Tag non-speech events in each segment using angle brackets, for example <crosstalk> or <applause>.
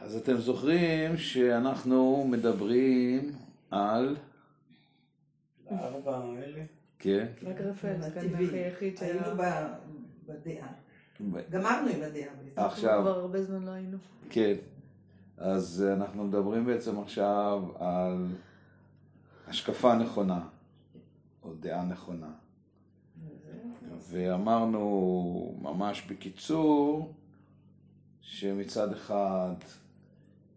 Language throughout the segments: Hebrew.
אז אתם זוכרים שאנחנו מדברים על... הארבע האלה? כן. רק רפאל, זה כאן הטבעי. היחיד שהיה... היינו ב- בדעה. גמרנו עם הדעה. עכשיו, כבר הרבה זמן לא היינו. כן. אז אנחנו מדברים בעצם עכשיו על השקפה נכונה, או דעה נכונה. ואמרנו ממש בקיצור, שמצד אחד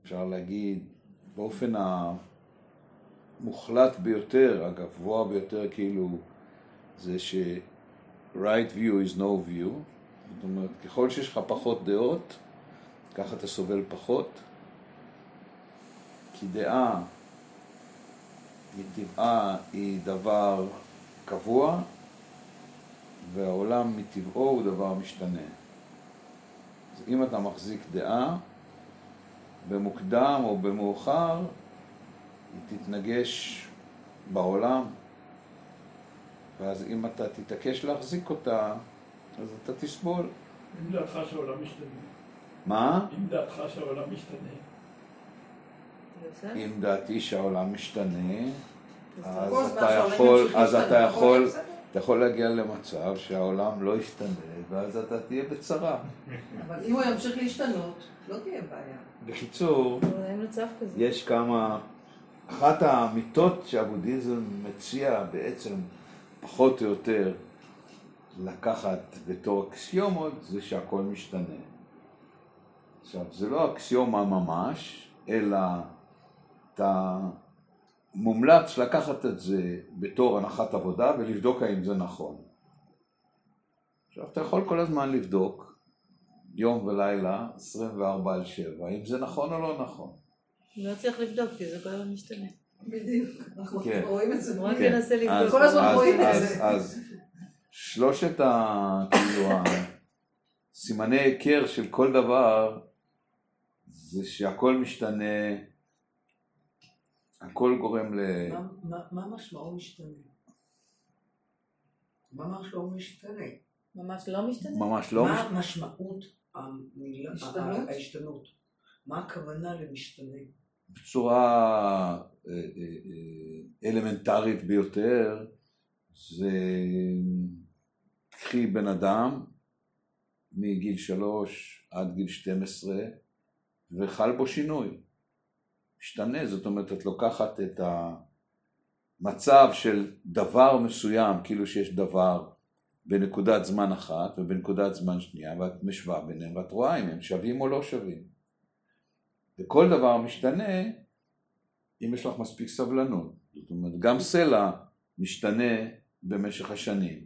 אפשר להגיד באופן המוחלט ביותר, הגבוה ביותר כאילו, זה ש- right view is no view, זאת אומרת, ככל שיש לך פחות דעות, ככה אתה סובל פחות, כי דעה מטבעה היא דבר קבוע, והעולם מטבעו הוא דבר משתנה. אז אם אתה מחזיק דעה, במוקדם או במאוחר, היא תתנגש בעולם, ואז אם אתה תתעקש להחזיק אותה, אז אתה תסבול. אם דעתך שהעולם משתנה. מה? אם דעתך שהעולם משתנה. אם דעתי שהעולם משתנה, אז אתה יכול, אז אתה יכול. אתה יכול להגיע למצב שהעולם לא ישתנה, ואז אתה תהיה בצרה. אבל אם הוא ימשיך להשתנות, לא תהיה בעיה. בקיצור, כזה. יש כמה... אחת האמיתות שהבודהיזם מציע בעצם פחות או יותר לקחת בתור אקסיומות זה שהכל משתנה. עכשיו, זה לא אקסיומה ממש, אלא אתה מומלץ לקחת את זה בתור הנחת עבודה ולבדוק האם זה נכון. עכשיו, אתה יכול כל הזמן לבדוק, יום ולילה, 24 על 7, אם זה נכון או לא נכון. לא צריך לבדוק, כי זה כל הזמן משתנה. בדיוק. אנחנו כן. רואים את זה. רק כן. ינסה לבדוק. אז- כל הזמן אז- רואים את אז- זה. אז שלושת ה... כאילו, הסימני היכר של כל דבר זה שהכל משתנה, הכל גורם ל... מה- מה- מה משמעו משתנה? מה משמעו משתנה? ממש לא משתנה? ממש לא מה משתנה. משמעות המילה- השתנות? ההשתנות? מה הכוונה למשתנה? בצורה אה, אה, אה, אלמנטרית ביותר, זה קחי בן אדם מגיל שלוש עד גיל 12 וחל בו שינוי. משתנה, זאת אומרת את לוקחת את המצב של דבר מסוים, כאילו שיש דבר בנקודת זמן אחת ובנקודת זמן שנייה ואת משווה ביניהם ואת רואה אם הם שווים או לא שווים. וכל דבר משתנה אם יש לך מספיק סבלנות. זאת אומרת, גם סלע משתנה במשך השנים.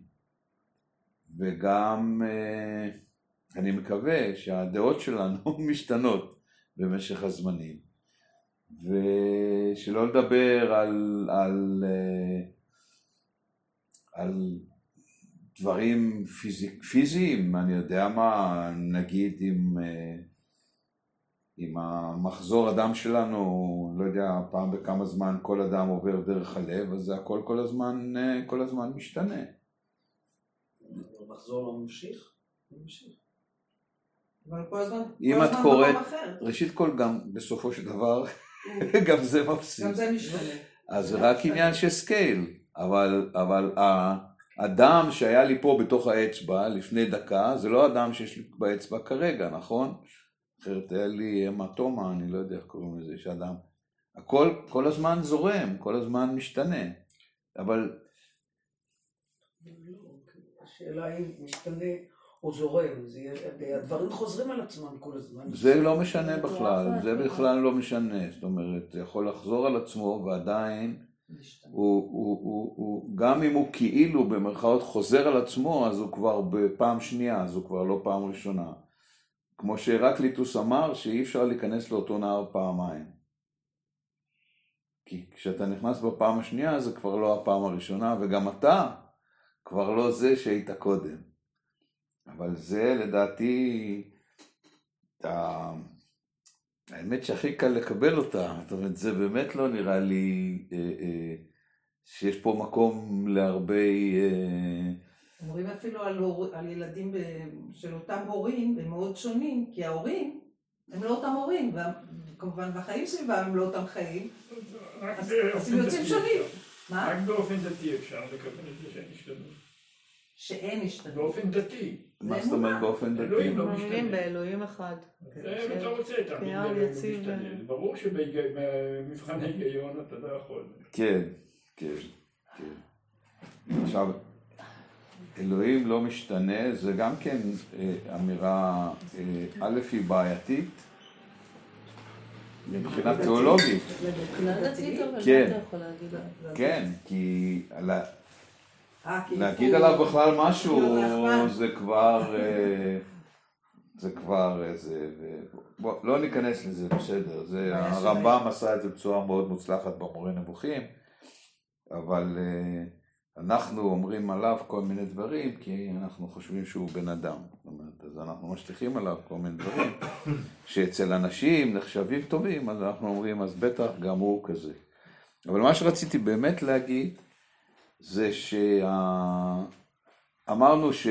וגם אה, אני מקווה שהדעות שלנו <laughs> משתנות במשך הזמנים. ושלא לדבר על, על, אה, על דברים פיזי, פיזיים, אני יודע מה, נגיד אם, אה, אם המחזור הדם שלנו, לא יודע, פעם בכמה זמן כל אדם עובר דרך הלב, אז זה הכל כל הזמן, אה, כל הזמן משתנה. המחזור לא ממשיך? ממשיך. אבל כל הזמן, כל הזמן במקום אחר. ראשית כל, גם בסופו של דבר, <laughs> גם זה מפסיד. גם זה משתנה. אז זה רק עניין של scale, אבל, אבל הדם שהיה לי פה בתוך האצבע לפני דקה, זה לא הדם שיש לי באצבע כרגע, נכון? אחרת היה לי המטומה, אני לא יודע איך קוראים לזה, שהדם... הכל כל הזמן זורם, כל הזמן משתנה, אבל השאלה אם משתנה או זורם, זה הדברים חוזרים על עצמם כל הזמן. זה לא משנה בכלל, זה בכלל לא משנה, זאת אומרת, זה יכול לחזור על עצמו ועדיין משתנה. הוא, הוא, הוא, הוא, גם אם הוא כאילו במרכאות חוזר על עצמו, אז הוא כבר בפעם שנייה, אז הוא כבר לא פעם ראשונה. כמו שהרקליטוס אמר, שאי אפשר להיכנס לאותו נהר פעמיים. כי כשאתה נכנס בפעם השנייה, זה כבר לא הפעם הראשונה, וגם אתה כבר לא זה שהיית קודם. אבל זה לדעתי, האמת שהכי קל לקבל אותה, זאת אומרת, זה באמת לא נראה לי אה, אה, שיש פה מקום להרבה, אה, אומרים אפילו על, הור... על ילדים ב... של אותם הורים, הם מאוד שונים, כי ההורים הם לא אותם הורים, וכמובן והחיים סביבם הם לא אותם חיים, רק אז- הם יוצאים שונים. אפשר. מה? רק באופן דתי אפשר לקבל את זה שאין השתנות. שאין השתנות. באופן דתי. מה זאת אומרת באופן דתי? אלוהים לא מאמינים משתנה. באלוהים אחד. זה אם אתה רוצה, תאמין באלוהים יציב משתנה. ברור שבמבחן ההיגיון אתה לא יכול. כן, כן, כן. עכשיו, אלוהים לא משתנה, זה גם כן אה, אמירה, אה, א', היא בעייתית, מבחינה תיאולוגית, מבחינה דתית אבל מה כן. אתה יכול להגיד? כן, כי להגיד איפה- עליו בכלל משהו. זה כבר, אה, זה כבר איזה, בוא, לא ניכנס לזה, בסדר, זה, של הרמב"ם עשה את זה בצורה מאוד מוצלחת במורה נבוכים, אבל אה, אנחנו אומרים עליו כל מיני דברים כי אנחנו חושבים שהוא בן אדם, זאת אומרת, אז אנחנו משליכים עליו כל מיני דברים <coughs> שאצל אנשים נחשבים טובים, אז אנחנו אומרים, אז בטח גם הוא כזה. אבל מה שרציתי באמת להגיד, זה שאמרנו ש-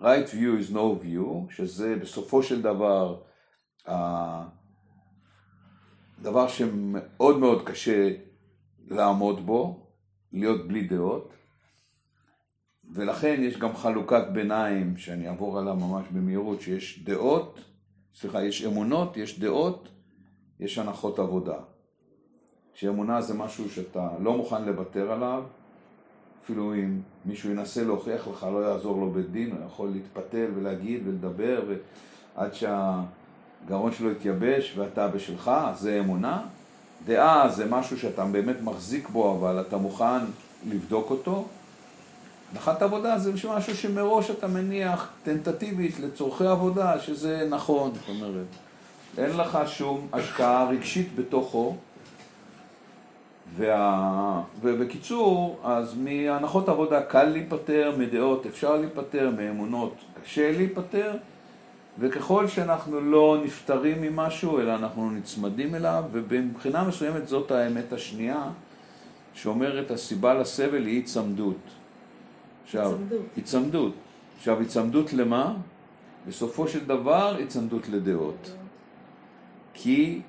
right view is no view, שזה בסופו של דבר דבר שמאוד מאוד קשה לעמוד בו, להיות בלי דעות, ולכן יש גם חלוקת ביניים שאני אעבור עליה ממש במהירות, שיש דעות, סליחה, יש אמונות, יש דעות, יש הנחות עבודה. שאמונה זה משהו שאתה לא מוכן לוותר עליו, אפילו אם מישהו ינסה להוכיח לך, לא יעזור לו בית דין, הוא יכול להתפתל ולהגיד ולדבר, ועד שהגרון שלו יתייבש ואתה בשלך, זה אמונה. דעה זה משהו שאתה באמת מחזיק בו, אבל אתה מוכן לבדוק אותו. הנחת עבודה זה משהו שמראש אתה מניח טנטטיבית לצורכי עבודה, שזה נכון, זאת אומרת, אין לך שום השקעה רגשית בתוכו. וה... ובקיצור, אז מהנחות עבודה קל להיפטר, מדעות אפשר להיפטר, מאמונות קשה להיפטר, וככל שאנחנו לא נפטרים ממשהו, אלא אנחנו נצמדים אליו, ובמבחינה מסוימת זאת האמת השנייה, שאומרת הסיבה לסבל היא היצמדות. עכשיו, היצמדות. עכשיו, היצמדות למה? בסופו של דבר, היצמדות לדעות. כי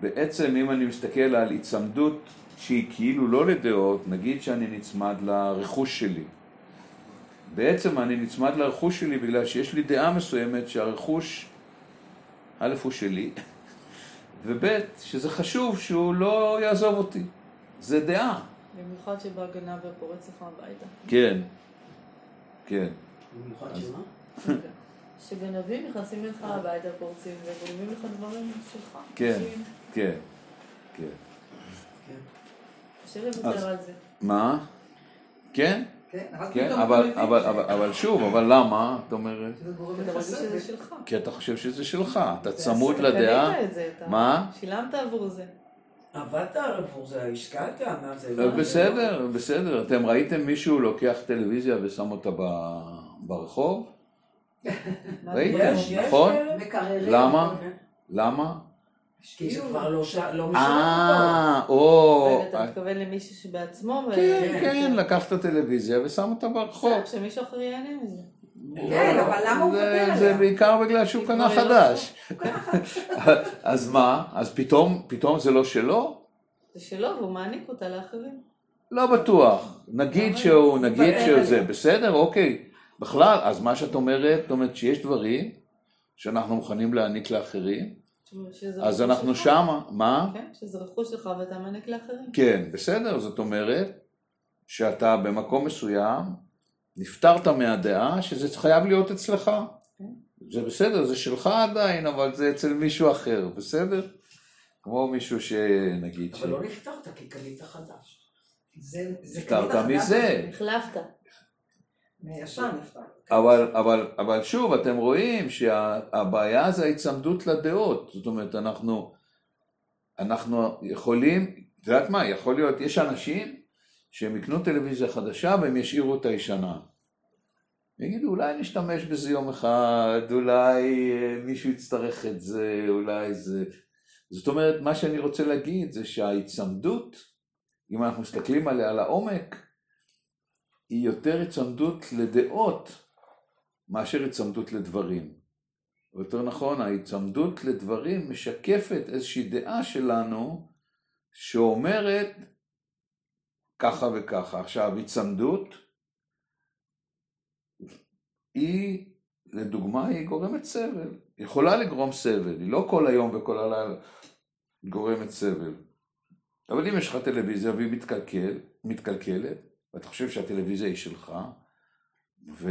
בעצם אם אני מסתכל על היצמדות שהיא כאילו לא לדעות, נגיד שאני נצמד לרכוש שלי. בעצם אני נצמד לרכוש שלי בגלל שיש לי דעה מסוימת שהרכוש, א' הוא שלי, <laughs> וב' שזה חשוב שהוא לא יעזוב אותי. זה דעה. במיוחד שבא גנב ופורץ לך הביתה. כן, כן. במיוחד שמה? <laughs> שגנבים נכנסים לך הביתה, פורצים וגונבים לך דברים שלך. כן. כן, כן. קשה לוותר על זה. מה? כן, כן, כן, אבל, אבל שוב, אבל למה? את אומרת? גורם אתה מרגיש שזה. שלך. כי אתה חושב שזה שלך, אתה זה צמוד לדעה. קנית את זה, אתה מה? שילמת עבור זה. עבדת עבור זה, השקעת, מה זה? אה, בסדר, בסדר. אתם ראיתם מישהו לוקח טלוויזיה ושם אותה ברחוב? <laughs> ראיתם, נכון? מקררים. למה? כן. למה? כי זה כבר לא ש- לא משרת אותו. אה, או... אתה מתכוון למישהו שבעצמו... ו- כן, כן, לקח את הטלוויזיה ושם אותה ברחוב. בסדר, שמישהו אחר ייהנה מזה. כן, אבל למה הוא זה- מוותר זה עליה? בעיקר בגלל שהוא קנה לא <laughs> חדש. אז מה? אז פתאום, פתאום זה לא שלו? זה שלו והוא מעניק אותה לאחרים. לא בטוח. נגיד שהוא, הוא נגיד שזה, עליה. בסדר, אוקיי. בכלל, אז מה שאת אומרת, זאת אומרת שיש דברים שאנחנו מוכנים להעניק לאחרים, אז אנחנו שלך. שמה, מה? כן, שזה רכוש שלך ואתה מעניק לאחרים. כן, בסדר, זאת אומרת שאתה במקום מסוים נפטרת מהדעה שזה חייב להיות אצלך. כן. זה בסדר, זה שלך עדיין, אבל זה אצל מישהו אחר, בסדר? כמו מישהו שנגיד ש... אבל לא נפטרת כי קנית חדש. זה- זה נפטרת קנית חדש, מזה. החלפת. אבל, אבל, אבל שוב, אתם רואים שהבעיה זה ההיצמדות לדעות. זאת אומרת, אנחנו, אנחנו יכולים, את יודעת מה, יכול להיות, יש אנשים שהם יקנו טלוויזיה חדשה והם ישאירו את הישנה. יגידו, אולי נשתמש בזה יום אחד, אולי אה, מישהו יצטרך את זה, אולי זה... זאת אומרת, מה שאני רוצה להגיד זה שההיצמדות, אם אנחנו מסתכלים עליה לעומק, היא יותר היצמדות לדעות מאשר היצמדות לדברים. או יותר נכון, ההיצמדות לדברים משקפת איזושהי דעה שלנו שאומרת ככה וככה. עכשיו, היצמדות היא, לדוגמה, היא גורמת סבל. היא יכולה לגרום סבל, היא לא כל היום וכל הלילה גורמת סבל. אבל אם יש לך טלוויזיה והיא מתקלקל, מתקלקלת, ואתה חושב שהטלוויזיה היא שלך, ו...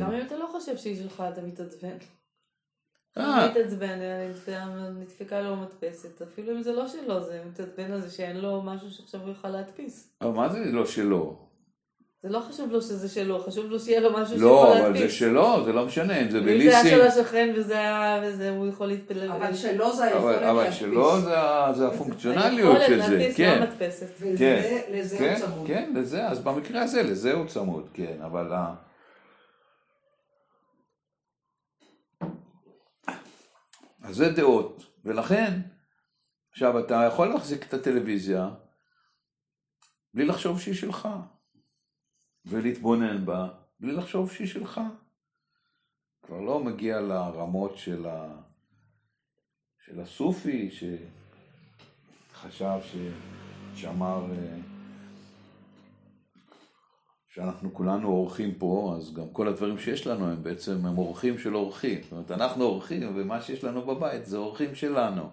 גם אם אתה לא חושב שהיא שלך, אתה מתעצבן. אה. אתה מתעצבן, נדפקה לו מדפסת, אפילו אם זה לא שלו, זה מתעצבן על זה שאין לו משהו שעכשיו הוא יוכל להדפיס. אבל מה זה לא שלו? זה לא חשוב לו שזה שלו, חשוב לו שיהיה לו משהו לא, שיכול אבל להדפיס. זה שלו, זה לא משנה, אם זה אם זה היה בליסינג. של השכן וזה היה, וזה, הוא יכול להתפלל. אבל שלו זה היכולת אבל, אבל להדפיס. שלו זה, זה הפונקציונליות של זה, להדפיס, כן, לא מדפסת. ולזה לזה כן, הוא צמוד. כן, לזה, אז במקרה הזה, לזה הוא צמוד, כן, אבל ה... אז זה דעות, ולכן, עכשיו אתה יכול להחזיק את הטלוויזיה בלי לחשוב שהיא שלך, ולהתבונן בה בלי לחשוב שהיא שלך. כבר לא מגיע לרמות של, ה... של הסופי, שחשב ש... שאמר אה, שאנחנו כולנו אורחים פה, אז גם כל הדברים שיש לנו הם בעצם הם אורחים של אורחים. זאת אומרת, אנחנו אורחים, ומה שיש לנו בבית זה אורחים שלנו.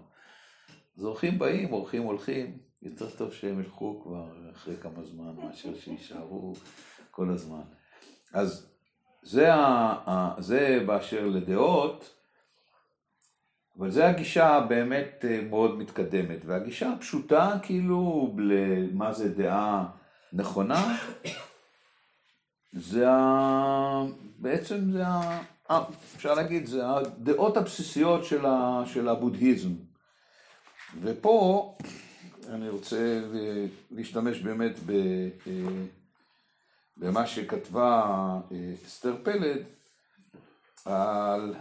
אז אורחים באים, אורחים הולכים, יותר טוב שהם ילכו כבר אחרי כמה זמן, מאשר שיישארו כל הזמן. אז זה, ה, זה באשר לדעות, אבל זה הגישה באמת אה, מאוד מתקדמת, והגישה הפשוטה כאילו למה זה דעה נכונה, זה ה... בעצם זה ה... אה, אפשר להגיד, זה הדעות הבסיסיות של, ה... של הבודהיזם. ופה אני רוצה אה, להשתמש באמת ב... במה שכתבה אה, אסתר פלד על,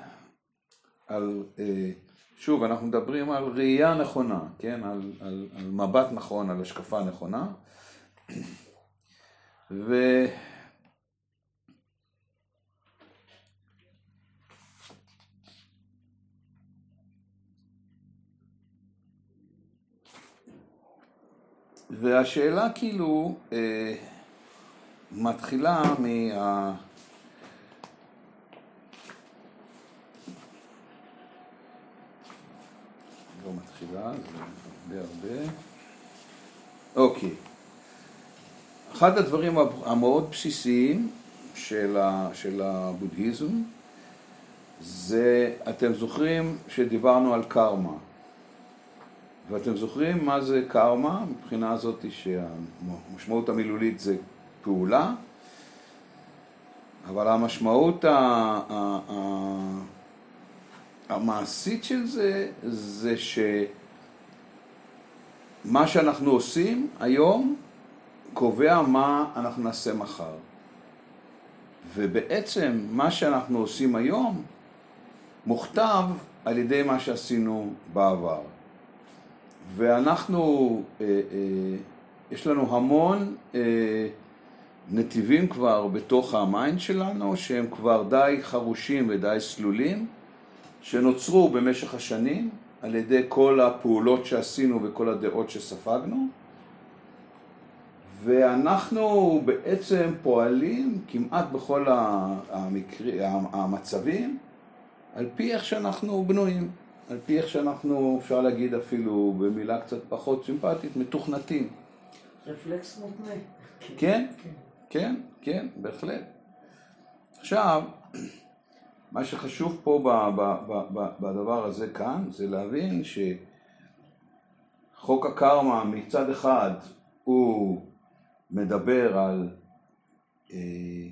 על אה, שוב, אנחנו מדברים על ראייה נכונה, כן? על, על, על מבט נכון, על השקפה נכונה. ו... והשאלה כאילו אה, מתחילה מה... לא מתחילה, זה הרבה הרבה. אוקיי. אחד הדברים המאוד בסיסיים של, ה, של הבודהיזם זה, אתם זוכרים שדיברנו על קרמה. ואתם זוכרים מה זה קרמה? מבחינה הזאת שהמשמעות המילולית זה פעולה, אבל המשמעות ה- ה- ה- המעשית של זה, זה שמה שאנחנו עושים היום קובע מה אנחנו נעשה מחר. ובעצם מה שאנחנו עושים היום מוכתב על ידי מה שעשינו בעבר. ואנחנו, אה, אה, יש לנו המון אה, נתיבים כבר בתוך ה mind שלנו, שהם כבר די חרושים ודי סלולים, שנוצרו במשך השנים על ידי כל הפעולות שעשינו וכל הדעות שספגנו, ואנחנו בעצם פועלים כמעט בכל המקרי, המצבים על פי איך שאנחנו בנויים. על פי איך שאנחנו, אפשר להגיד אפילו במילה קצת פחות סימפטית, מתוכנתים. רפלקס מותנה. כן, כן, כן, בהחלט. עכשיו, מה שחשוב פה ב- ב- ב- ב- בדבר הזה כאן, זה להבין שחוק הקרמה מצד אחד הוא מדבר על אה,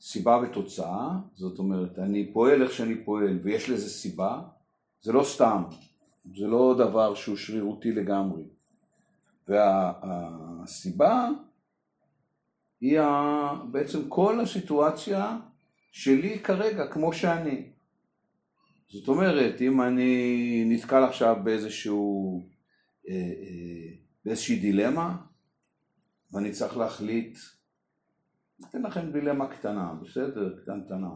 סיבה ותוצאה, זאת אומרת, אני פועל איך שאני פועל ויש לזה סיבה, זה לא סתם, זה לא דבר שהוא שרירותי לגמרי. והסיבה היא בעצם כל הסיטואציה שלי כרגע כמו שאני. זאת אומרת, אם אני נתקל עכשיו באיזשהו, אה, אה, באיזושהי דילמה, ואני צריך להחליט אתן לכם דילמה קטנה, בסדר? קטנטנה.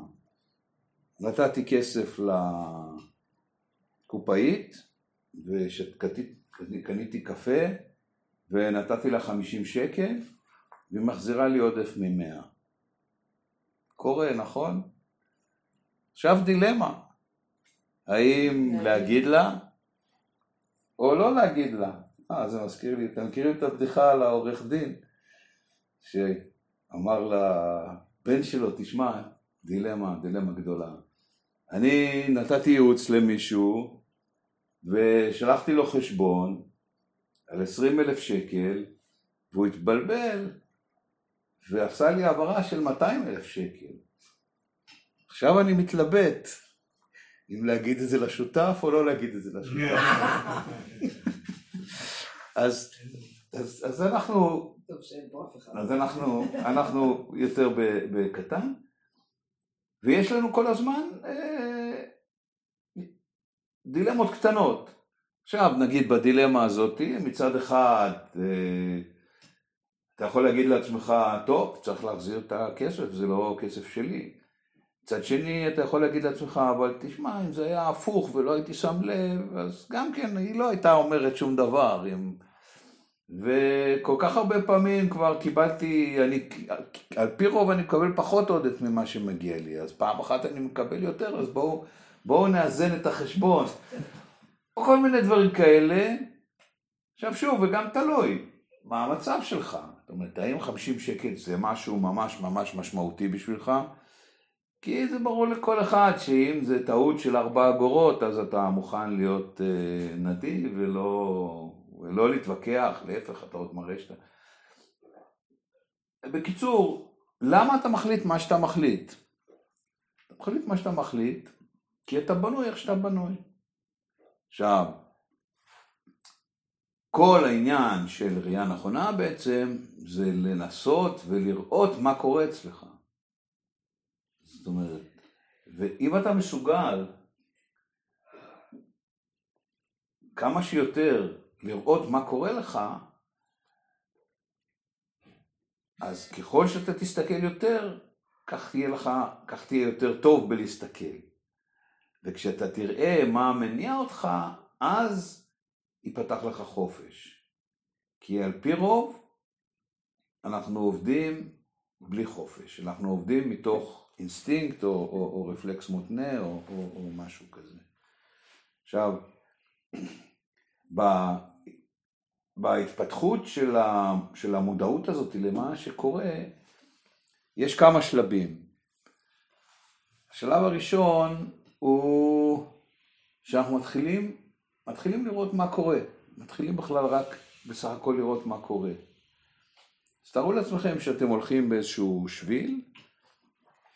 נתתי כסף לקופאית, וקניתי קפה, ונתתי לה 50 שקל, והיא מחזירה לי עודף ממאה. קורה, נכון? עכשיו דילמה, האם להגיד לה או לא להגיד לה. אה, זה מזכיר לי, אתם מכירים את הבדיחה על העורך דין, שאמר לבן שלו, תשמע, דילמה, דילמה גדולה. אני נתתי ייעוץ למישהו ושלחתי לו חשבון על עשרים אלף שקל והוא התבלבל ועשה לי העברה של 200 אלף שקל. עכשיו אני מתלבט אם להגיד את זה לשותף או לא להגיד את זה לשותף. <laughs> אז, אז, אז אנחנו. אז אנחנו, אנחנו יותר ב- בקטן, ויש לנו כל הזמן אה, דילמות קטנות. עכשיו נגיד בדילמה הזאת, מצד אחד אה, אתה יכול להגיד לעצמך, טוב, צריך להחזיר את הכסף, זה לא כסף שלי. מצד שני, אתה יכול להגיד לעצמך, אבל תשמע, אם זה היה הפוך ולא הייתי שם לב, אז גם כן, היא לא הייתה אומרת שום דבר. אם... וכל כך הרבה פעמים כבר קיבלתי, אני, על פי רוב אני מקבל פחות עודף ממה שמגיע לי, אז פעם אחת אני מקבל יותר, אז בואו בוא נאזן את החשבון. או כל מיני דברים כאלה. עכשיו שוב, וגם תלוי, מה המצב שלך. זאת אומרת, האם 50 שקל זה משהו ממש ממש משמעותי בשבילך? כי זה ברור לכל אחד שאם זה טעות של ארבע אגורות אז אתה מוכן להיות אה, נדיב ולא, ולא להתווכח, להפך אתה עוד מראה שאתה... בקיצור, למה אתה מחליט מה שאתה מחליט? אתה מחליט מה שאתה מחליט כי אתה בנוי איך שאתה בנוי. עכשיו, כל העניין של ראייה נכונה בעצם זה לנסות ולראות מה קורה אצלך. זאת אומרת, ואם אתה מסוגל כמה שיותר לראות מה קורה לך, אז ככל שאתה תסתכל יותר, כך תהיה לך, כך תהיה יותר טוב בלהסתכל. וכשאתה תראה מה מניע אותך, אז ייפתח לך חופש. כי על פי רוב, אנחנו עובדים בלי חופש. אנחנו עובדים מתוך אינסטינקט או, או, או רפלקס מותנה או, או, או משהו כזה. עכשיו, <clears throat> ב, בהתפתחות של, ה, של המודעות הזאת למה שקורה, יש כמה שלבים. השלב הראשון הוא שאנחנו מתחילים, מתחילים לראות מה קורה. מתחילים בכלל רק בסך הכל לראות מה קורה. אז תארו לעצמכם שאתם הולכים באיזשהו שביל,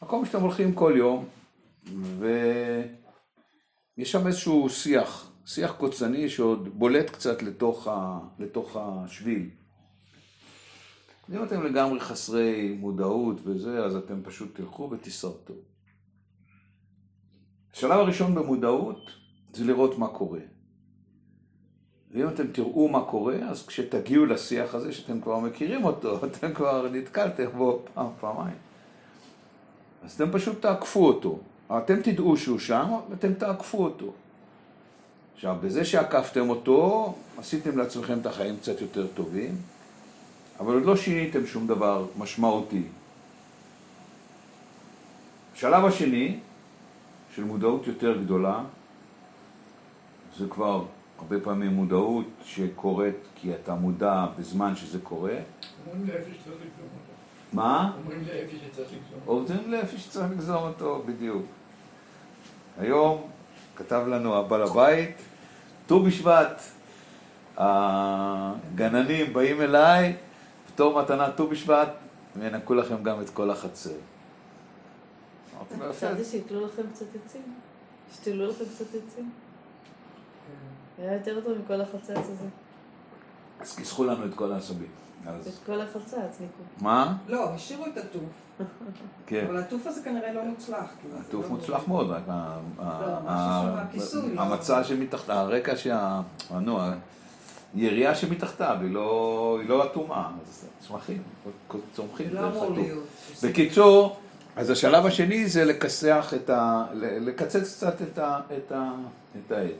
מקום שאתם הולכים כל יום, ויש שם איזשהו שיח, שיח קוצני שעוד בולט קצת לתוך, ה... לתוך השביל. אם אתם לגמרי חסרי מודעות וזה, אז אתם פשוט תלכו ותשרטו. השלב הראשון במודעות זה לראות מה קורה. ואם אתם תראו מה קורה, אז כשתגיעו לשיח הזה, שאתם כבר מכירים אותו, <laughs> אתם כבר נתקלתם בו פעם, פעמיים. אז אתם פשוט תעקפו אותו. אתם תדעו שהוא שם, ואתם תעקפו אותו. עכשיו, בזה שעקפתם אותו, עשיתם לעצמכם את החיים קצת יותר טובים, אבל עוד לא שיניתם שום דבר משמעותי. השלב השני, של מודעות יותר גדולה, זה כבר הרבה פעמים מודעות שקורית כי אתה מודע בזמן שזה קורה. אומרים לאיפה שצריך לגזום אותו. מה? אומרים לאיפה שצריך לגזום אותו. עובדים לאיפה שצריך לגזום אותו, בדיוק. היום כתב לנו הבעל הבית, ט"ו בשבט, הגננים באים אליי, בתור מתנה ט"ו בשבט, הם ינקו לכם גם את כל החצר. "יפה." חשבתי שיתלו לכם קצת עצים. שתלו לכם קצת עצים. היה יותר טוב מכל החצץ הזה. אז כיסחו לנו את כל העשבים. אז- את כל החצץ, ניקו. מה? לא, השאירו את הטוף, <laughs> כן. אבל הטוף הזה כנראה לא מוצלח. הטוף לא- מוצלח מאוד, רק לא, לא. המצע שמתחת, הרקע שה... נו, ה- יריעה שמתחתיו, היא לא, היא לא אטומה, אז צמחים, צומחים לא דרך. להיות. בקיצור, אז השלב השני זה לכסח את ה... לקצץ קצת את, ה, את, ה, את העץ.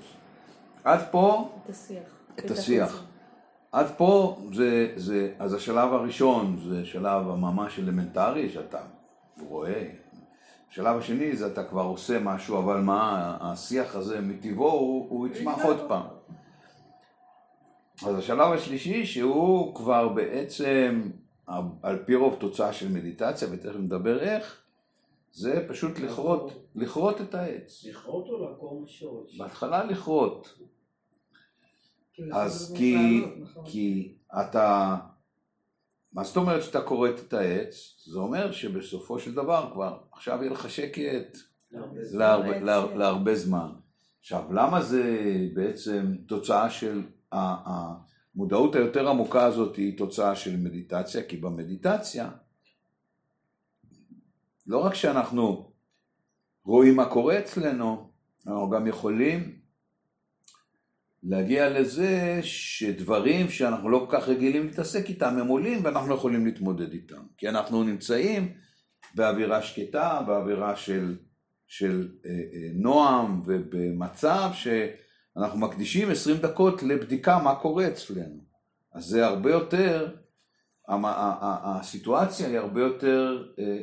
עד פה, את השיח. את השיח. עד פה זה, זה, אז השלב הראשון זה שלב הממש אלמנטרי שאתה רואה. השלב השני זה אתה כבר עושה משהו, אבל מה, השיח הזה מטבעו הוא, הוא יצמח עוד פעם. אז השלב השלישי שהוא כבר בעצם על פי רוב תוצאה של מדיטציה, ותכף נדבר איך, זה פשוט לכרות, לכרות את העץ. לכרות או לעקור משורש? בהתחלה לכרות. כי אז כי, נכון. כי אתה, מה זאת אומרת שאתה כורת את העץ? זה אומר שבסופו של דבר כבר, עכשיו יהיה לך שקט להרבה זמן. עכשיו, למה זה בעצם תוצאה של, המודעות היותר עמוקה הזאת היא תוצאה של מדיטציה? כי במדיטציה, לא רק שאנחנו רואים מה קורה אצלנו, אנחנו גם יכולים להגיע לזה שדברים שאנחנו לא כל כך רגילים להתעסק איתם הם עולים ואנחנו יכולים להתמודד איתם. כי אנחנו נמצאים באווירה שקטה, באווירה של, של אה, אה, נועם ובמצב שאנחנו מקדישים 20 דקות לבדיקה מה קורה אצלנו. אז זה הרבה יותר, המ- ה- ה- הסיטואציה היא הרבה יותר אה,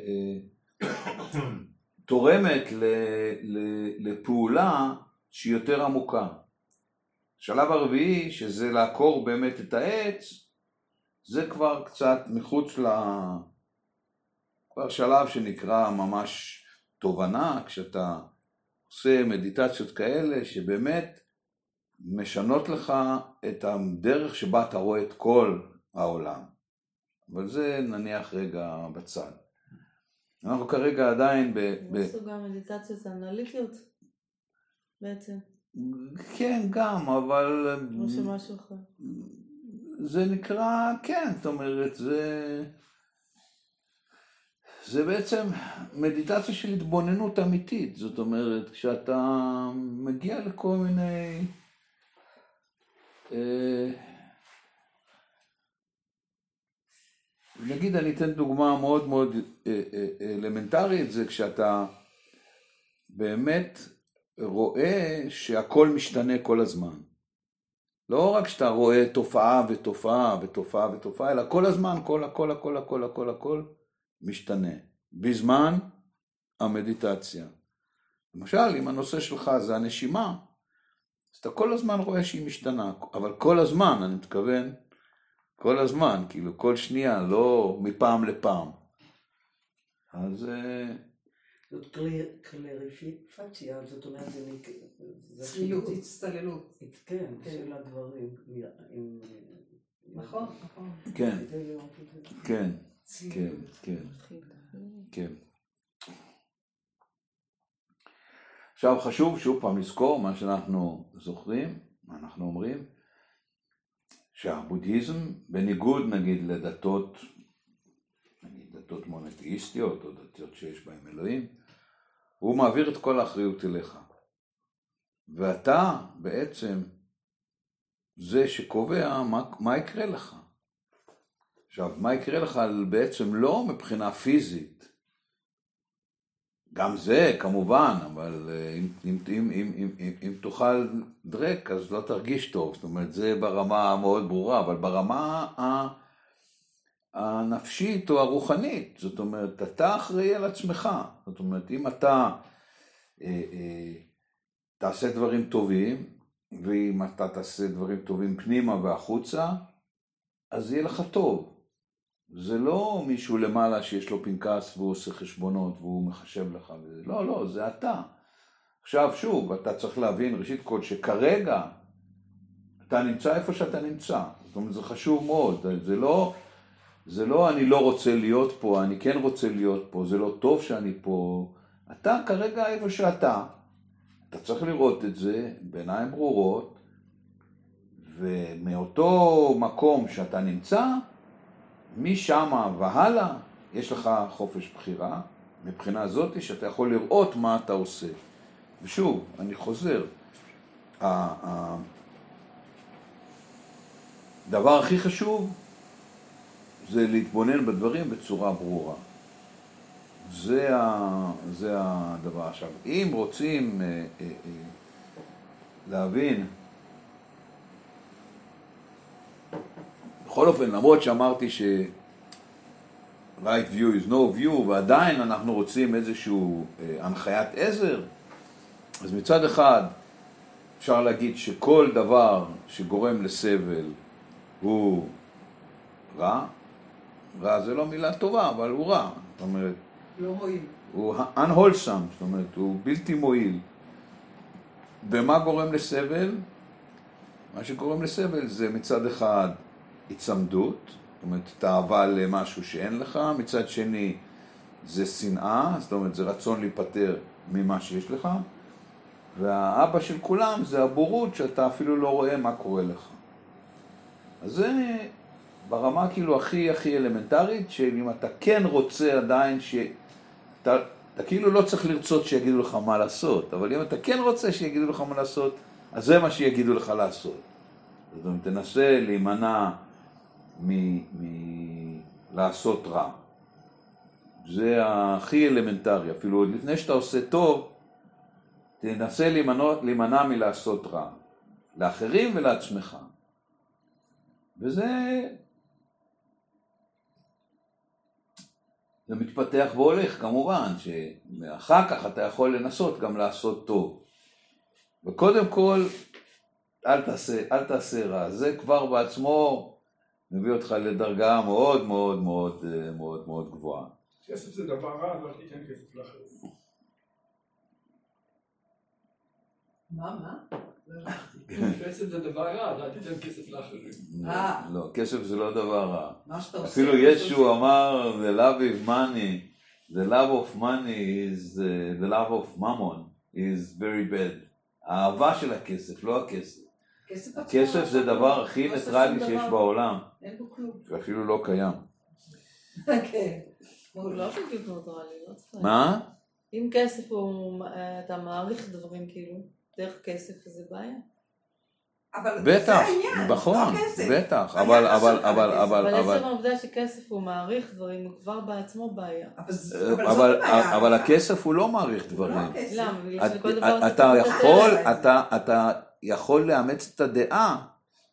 אה, <coughs> תורמת ל- ל- לפעולה שהיא יותר עמוקה. השלב הרביעי, שזה לעקור באמת את העץ, זה כבר קצת מחוץ ל... כבר שלב שנקרא ממש תובנה, כשאתה עושה מדיטציות כאלה שבאמת משנות לך את הדרך שבה אתה רואה את כל העולם. אבל זה נניח רגע בצד. אנחנו כרגע עדיין ב... מה סוג המדיטציות האנליטיות בעצם? כן, גם, אבל... או שמשהו אחר. זה נקרא, כן, זאת אומרת, זה... זה בעצם מדיטציה של התבוננות אמיתית, זאת אומרת, כשאתה מגיע לכל מיני... אה, נגיד, אני אתן דוגמה מאוד מאוד אה, אה, אלמנטרית, זה כשאתה באמת רואה שהכל משתנה כל הזמן. לא רק שאתה רואה תופעה ותופעה ותופעה ותופעה, אלא כל הזמן, כל הכל הכל הכל הכל הכל משתנה. בזמן המדיטציה. למשל, אם הנושא שלך זה הנשימה, אז אתה כל הזמן רואה שהיא משתנה, אבל כל הזמן, אני מתכוון, כל הזמן, כאילו כל שנייה, לא מפעם לפעם. אז אה, זאת קלריפיקציה, זאת אומרת, זה נק- זה צלילות, חידוד. הצטללות. כן, כן. של הדברים. עם- נכון, נכון. כן. כן, כן. כן. כן. עכשיו חשוב שוב פעם לזכור מה שאנחנו זוכרים, מה אנחנו אומרים, שהבודהיזם, בניגוד נגיד לדתות, נגיד דתות מונותאיסטיות או דתות שיש בהן אלוהים, הוא מעביר את כל האחריות אליך. ואתה בעצם זה שקובע מה, מה יקרה לך. עכשיו, מה יקרה לך בעצם לא מבחינה פיזית, גם זה כמובן, אבל אה, אם, אם, אם, אם, אם, אם, אם תאכל דרק אז לא תרגיש טוב, זאת אומרת זה ברמה המאוד ברורה, אבל ברמה ה- הנפשית או הרוחנית, זאת אומרת אתה אחראי על עצמך, זאת אומרת אם אתה אה, אה, תעשה דברים טובים, ואם אתה תעשה דברים טובים פנימה והחוצה, אז יהיה לך טוב. זה לא מישהו למעלה שיש לו פנקס והוא עושה חשבונות והוא מחשב לך, וזה, לא, לא, זה אתה. עכשיו שוב, אתה צריך להבין ראשית כל שכרגע אתה נמצא איפה שאתה נמצא, זאת אומרת זה חשוב מאוד, זה לא, זה לא אני לא רוצה להיות פה, אני כן רוצה להיות פה, זה לא טוב שאני פה, אתה כרגע איפה שאתה, אתה צריך לראות את זה בעיניים ברורות, ומאותו מקום שאתה נמצא, משם והלאה יש לך חופש בחירה, מבחינה זאת שאתה יכול לראות מה אתה עושה. ושוב, אני חוזר, הדבר הכי חשוב זה להתבונן בדברים בצורה ברורה. זה, ה, זה הדבר. עכשיו, אם רוצים אה, אה, אה, להבין, בכל אופן, למרות שאמרתי ש... right view is no view, ועדיין אנחנו רוצים איזושהי אה, הנחיית עזר, אז מצד אחד אפשר להגיד שכל דבר שגורם לסבל הוא רע, רע זה לא מילה טובה, אבל הוא רע, זאת אומרת, לא מועיל. הוא unwholesome, זאת אומרת, הוא בלתי מועיל. ומה גורם לסבל? מה שגורם לסבל זה מצד אחד היצמדות, זאת אומרת, תאווה למשהו שאין לך, מצד שני זה שנאה, זאת אומרת, זה רצון להיפטר ממה שיש לך, והאבא של כולם זה הבורות שאתה אפילו לא רואה מה קורה לך. אז זה ברמה כאילו הכי הכי אלמנטרית, שאם אתה כן רוצה עדיין ש... אתה, אתה כאילו לא צריך לרצות שיגידו לך מה לעשות, אבל אם אתה כן רוצה שיגידו לך מה לעשות, אז זה מה שיגידו לך לעשות. זאת אומרת, תנסה להימנע מלעשות רע. זה הכי אלמנטרי, אפילו עוד לפני שאתה עושה טוב, תנסה להימנע, להימנע מלעשות רע, לאחרים ולעצמך. וזה זה מתפתח והולך כמובן, שאחר כך אתה יכול לנסות גם לעשות טוב. וקודם כל, אל תעשה, אל תעשה רע. זה כבר בעצמו מביא אותך לדרגה מאוד מאוד מאוד מאוד מאוד גבוהה. כסף זה דבר רע, אבל תיתן כסף לאחרים. מה, מה? <laughs> כסף זה דבר רע, אל תיתן כסף לאחרים. אה. לא, כסף זה לא דבר רע. מה שאתה עושה. אפילו ישו אמר, the love of money, the love of money is, uh, the love of mammon is very bad. האהבה של הכסף, לא הכסף. כסף זה דבר הכי לא ניטרלי שיש. בעולם, אין בו כלום. שאפילו לא קיים. כן. הוא לא בדיוק נוטרלי, לא צריך. מה? אם כסף הוא, אה, אתה מעריך דברים כאילו, דרך כסף זה בעיה. אבל בטח, נכון, לא כסף. בטח, העניין אבל, אבל, אבל. אבל, אבל אבל, עצם העובדה שכסף הוא מעריך דברים הוא כבר בעצמו בעיה. אבל אבל אבל, הבעיה. אבל הכסף הוא לא מעריך לא דברים. למה? בגלל שלכל דבר אתה יכול. אתה, אתה יכול לאמץ את הדעה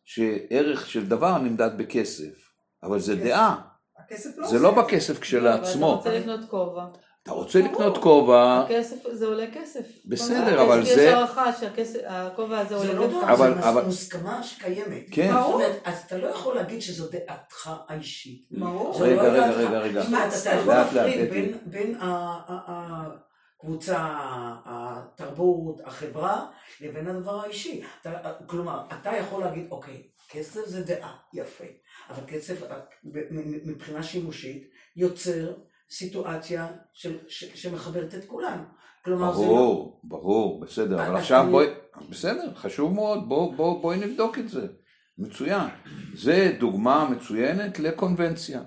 שערך של דבר נמדד בכסף, אבל זה. דעה, הכסף לא זה לא. בכסף אבל אתה כשלעצמו. רוצה לקנות כובע. אתה רוצה. לקנות כובע, הכסף, זה עולה כסף. בסדר, אבל יש זה- הערכה שהכובע הזה זה עולה לא כסף. זה אבל- מס- מוסכמה שקיימת. כן, ברור. זאת אומרת, אז אתה לא יכול להגיד שזו דעתך האישית. ברור. זו רגע, לא רגע. רגע, רגע. זאת אומרת, אתה יכול להפריד. בין- הקבוצה, התרבות, החברה, לבין הדבר האישי. אתה- כלומר, אתה יכול להגיד, אוקיי, כסף זה דעה, יפה, אבל כסף ב- מ- מבחינה שימושית יוצר סיטואציה של- ש- שמחברת את כולנו. כלומר, זה לא... ברור, ברור, בסדר, אבל עכשיו אני- בואי, בסדר, חשוב מאוד, בוא- בוא- בואי נבדוק את זה, מצוין. זה דוגמה מצוינת לקונבנציה.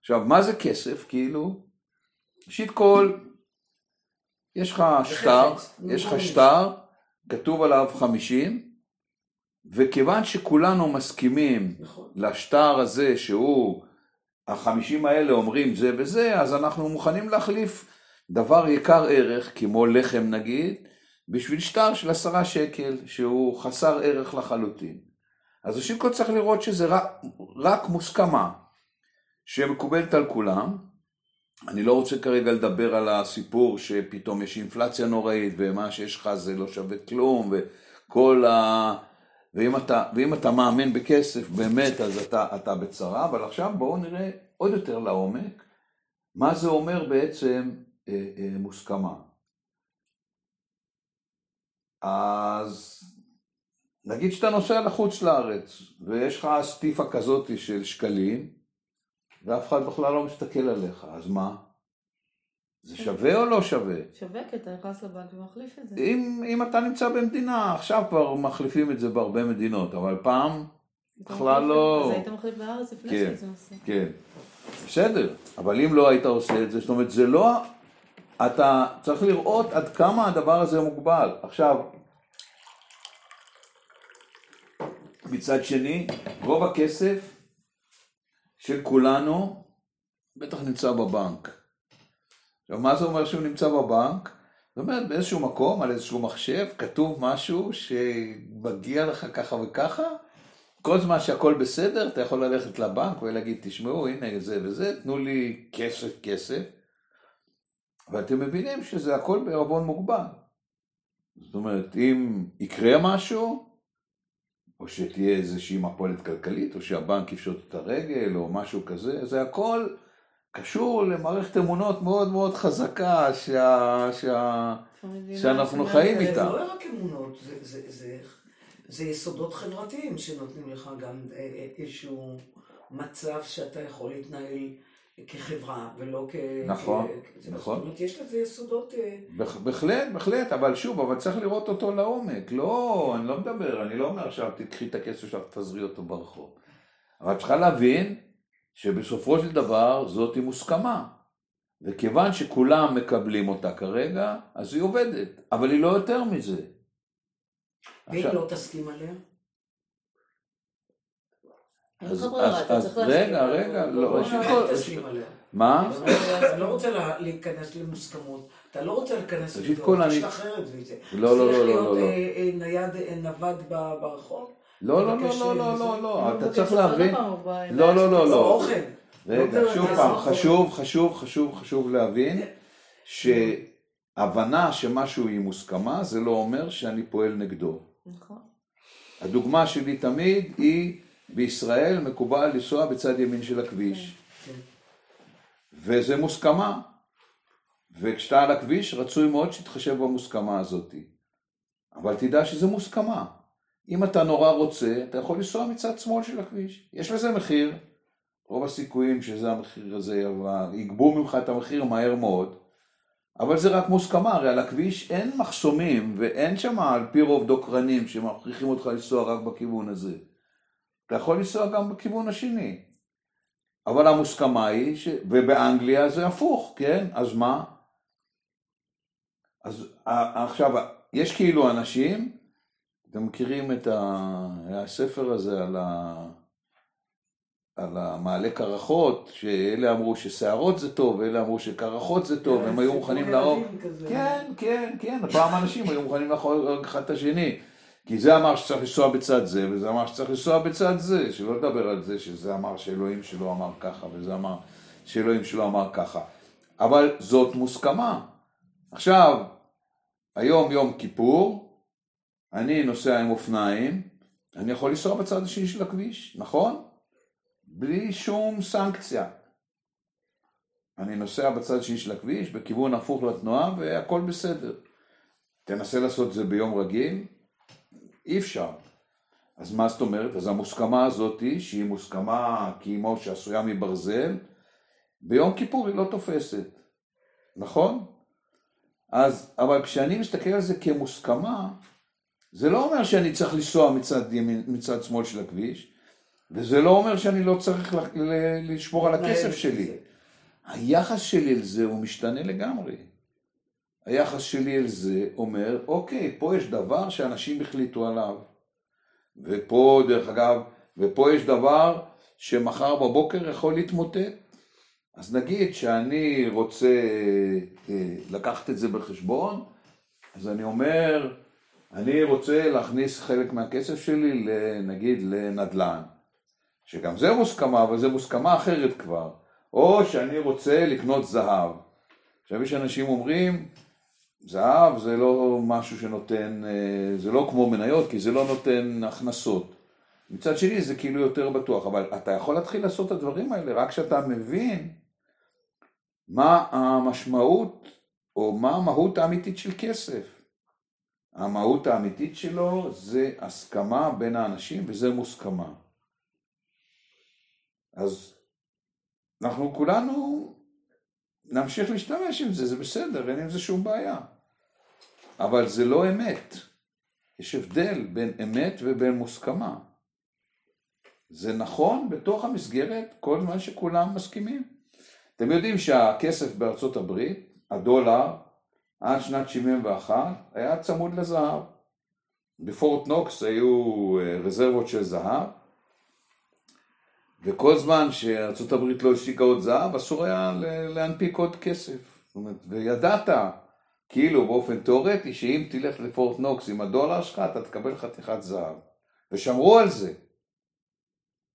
עכשיו, מה זה כסף, כאילו? ראשית כל, יש לך שטר. יש לך. שטר, כתוב עליו 50, וכיוון שכולנו מסכימים נכון. לשטר הזה שהוא, החמישים האלה אומרים זה וזה, אז אנחנו מוכנים להחליף דבר יקר ערך, כמו לחם נגיד, בשביל שטר של עשרה שקל, שהוא חסר ערך לחלוטין. אז ראשית כל צריך לראות שזה רק, רק מוסכמה שמקובלת על כולם. אני לא רוצה כרגע לדבר על הסיפור שפתאום יש אינפלציה נוראית ומה שיש לך זה לא שווה כלום וכל ה... ואם אתה, ואם אתה מאמין בכסף באמת אז אתה, אתה בצרה, אבל עכשיו בואו נראה עוד יותר לעומק מה זה אומר בעצם אה, אה, מוסכמה. אז נגיד שאתה נוסע לחוץ לארץ ויש לך סטיפה כזאת של שקלים ואף אחד בכלל לא מסתכל עליך, אז מה? זה שווה או לא שווה? שווה כי אתה נכנס לבנק ומחליף את זה. אם, אם אתה נמצא במדינה, עכשיו כבר מחליפים את זה בהרבה מדינות, אבל פעם, בכלל לא. אז היית מחליף בארץ לפני כן. שזה נוסע. כן, בסדר, אבל אם לא היית עושה את זה, זאת אומרת, זה לא, אתה צריך לראות עד כמה הדבר הזה מוגבל. עכשיו, מצד שני, רוב הכסף של כולנו בטח נמצא בבנק. עכשיו, מה זה אומר שהוא נמצא בבנק? זאת אומרת, באיזשהו מקום, על איזשהו מחשב, כתוב משהו שמגיע לך ככה וככה, כל זמן שהכל בסדר, אתה יכול ללכת לבנק ולהגיד, תשמעו, הנה זה וזה, תנו לי כסף, כסף, ואתם מבינים שזה הכל בערבון מוגבל. זאת אומרת, אם יקרה משהו, או שתהיה איזושהי מפולת כלכלית, או שהבנק יפשוט את הרגל, או משהו כזה, זה הכל קשור למערכת אמונות מאוד מאוד חזקה שה... שה... שאנחנו חיים זה איתה. לא רק אמונות, זה- זה- זה- זה יסודות חברתיים שנותנים לך גם אה, אה, איזשהו מצב שאתה יכול להתנהל כחברה ולא כ... נכון, כ- זה- נכון. זאת אומרת, יש לזה יסודות... אה, בהח- בהחלט, בהחלט, אבל שוב, אבל צריך לראות אותו לעומק. לא, אני לא מדבר, אני לא אומר עכשיו תקחי את הכסף שלך, תפזרי אותו ברחוב. אבל את צריכה להבין שבסופו של דבר זאת היא מוסכמה. וכיוון שכולם מקבלים אותה כרגע, אז היא עובדת, אבל היא לא יותר מזה. ואם עכשיו- לא תסכים עליה? אז- אז- אז צריך. רגע, רגע, לא, ראשית כל- עליה. מה? אתה לא רוצה לה- להיכנס למוסכמות, אתה לא רוצה להיכנס לדעות, אני- תשתחרר את זה. לא, לא, צריך לא, לא, להיות לא, לא. אה, אה, נייד, אה, נווד ברחוב? לא, לא, לא, לא, לא, לא, לא, אתה צריך להבין. לא, לא, לא, לא. רגע, שוב פעם, חשוב, חשוב, חשוב, חשוב להבין שהבנה שמשהו היא מוסכמה, זה לא אומר שאני פועל נגדו. נכון. הדוגמה שלי תמיד היא, בישראל מקובל לנסוע בצד ימין של הכביש. כן. וזה מוסכמה. וכשאתה על הכביש, רצוי מאוד שתתחשב במוסכמה הזאת. אבל תדע שזה מוסכמה. אם אתה נורא רוצה, אתה יכול לנסוע מצד שמאל של הכביש. יש לזה מחיר. רוב הסיכויים שזה המחיר הזה יגבו ממך את המחיר מהר מאוד. אבל זה רק מוסכמה, הרי על הכביש אין מחסומים ואין שם על פי רוב דוקרנים שמכריחים אותך לנסוע רק בכיוון הזה. אתה יכול לנסוע גם בכיוון השני. אבל המוסכמה היא, ש... ובאנגליה זה הפוך, כן? אז מה? אז עכשיו, יש כאילו אנשים, אתם מכירים את ה... הספר הזה על, ה... על המעלה קרחות, שאלה אמרו ששערות זה טוב, ואלה אמרו שקרחות זה טוב, הם היו מוכנים להרוג. כן, כן, כן, פעם אנשים היו מוכנים להרוג אחד את השני. כי זה אמר שצריך לנסוע בצד זה, וזה אמר שצריך לנסוע בצד זה, שלא לדבר על זה שזה אמר שאלוהים שלו אמר ככה, וזה אמר שאלוהים שלו אמר ככה. אבל זאת מוסכמה. עכשיו, היום יום כיפור, אני נוסע עם אופניים, אני יכול לנסוע בצד השני של הכביש, נכון? בלי שום סנקציה. אני נוסע בצד השני של הכביש, בכיוון הפוך לתנועה, והכל בסדר. תנסה לעשות את זה ביום רגיל, אי אפשר. אז מה זאת אומרת? אז המוסכמה הזאת, שהיא מוסכמה כאימו שעשויה מברזל, ביום כיפור היא לא תופסת, נכון? אז, אבל כשאני מסתכל על זה כמוסכמה, זה לא אומר שאני צריך לנסוע מצד, ימין, מצד שמאל של הכביש, וזה לא אומר שאני לא צריך לשמור על הכסף שלי. היחס שלי אל זה הוא משתנה לגמרי. היחס שלי אל זה אומר, אוקיי, פה יש דבר שאנשים החליטו עליו. ופה, דרך אגב, ופה יש דבר שמחר בבוקר יכול להתמוטט. אז נגיד שאני רוצה אה, לקחת את זה בחשבון, אז אני אומר, אני רוצה להכניס חלק מהכסף שלי, נגיד, לנדל"ן. שגם זה מוסכמה, אבל זה מוסכמה אחרת כבר. או שאני רוצה לקנות זהב. עכשיו יש אנשים אומרים, זהב זה לא משהו שנותן, אה, זה לא כמו מניות, כי זה לא נותן הכנסות. מצד שני זה כאילו יותר בטוח, אבל אתה יכול להתחיל לעשות את הדברים האלה רק כשאתה מבין מה המשמעות או מה המהות האמיתית של כסף. המהות האמיתית שלו זה הסכמה בין האנשים וזה מוסכמה. אז אנחנו כולנו נמשיך להשתמש עם זה, זה בסדר, אין עם זה שום בעיה. אבל זה לא אמת. יש הבדל בין אמת ובין מוסכמה. זה נכון בתוך המסגרת כל זמן שכולם מסכימים. אתם יודעים שהכסף בארצות הברית, הדולר, עד שנת 71, היה צמוד לזהב. בפורט נוקס היו אה, רזרבות של זהב, וכל זמן שארה"ב לא השיקה עוד זהב, אסור היה להנפיק עוד כסף. זאת אומרת, וידעת, כאילו באופן תיאורטי, שאם תלך לפורט נוקס עם הדולר שלך, אתה תקבל חתיכת זהב. ושמרו על זה.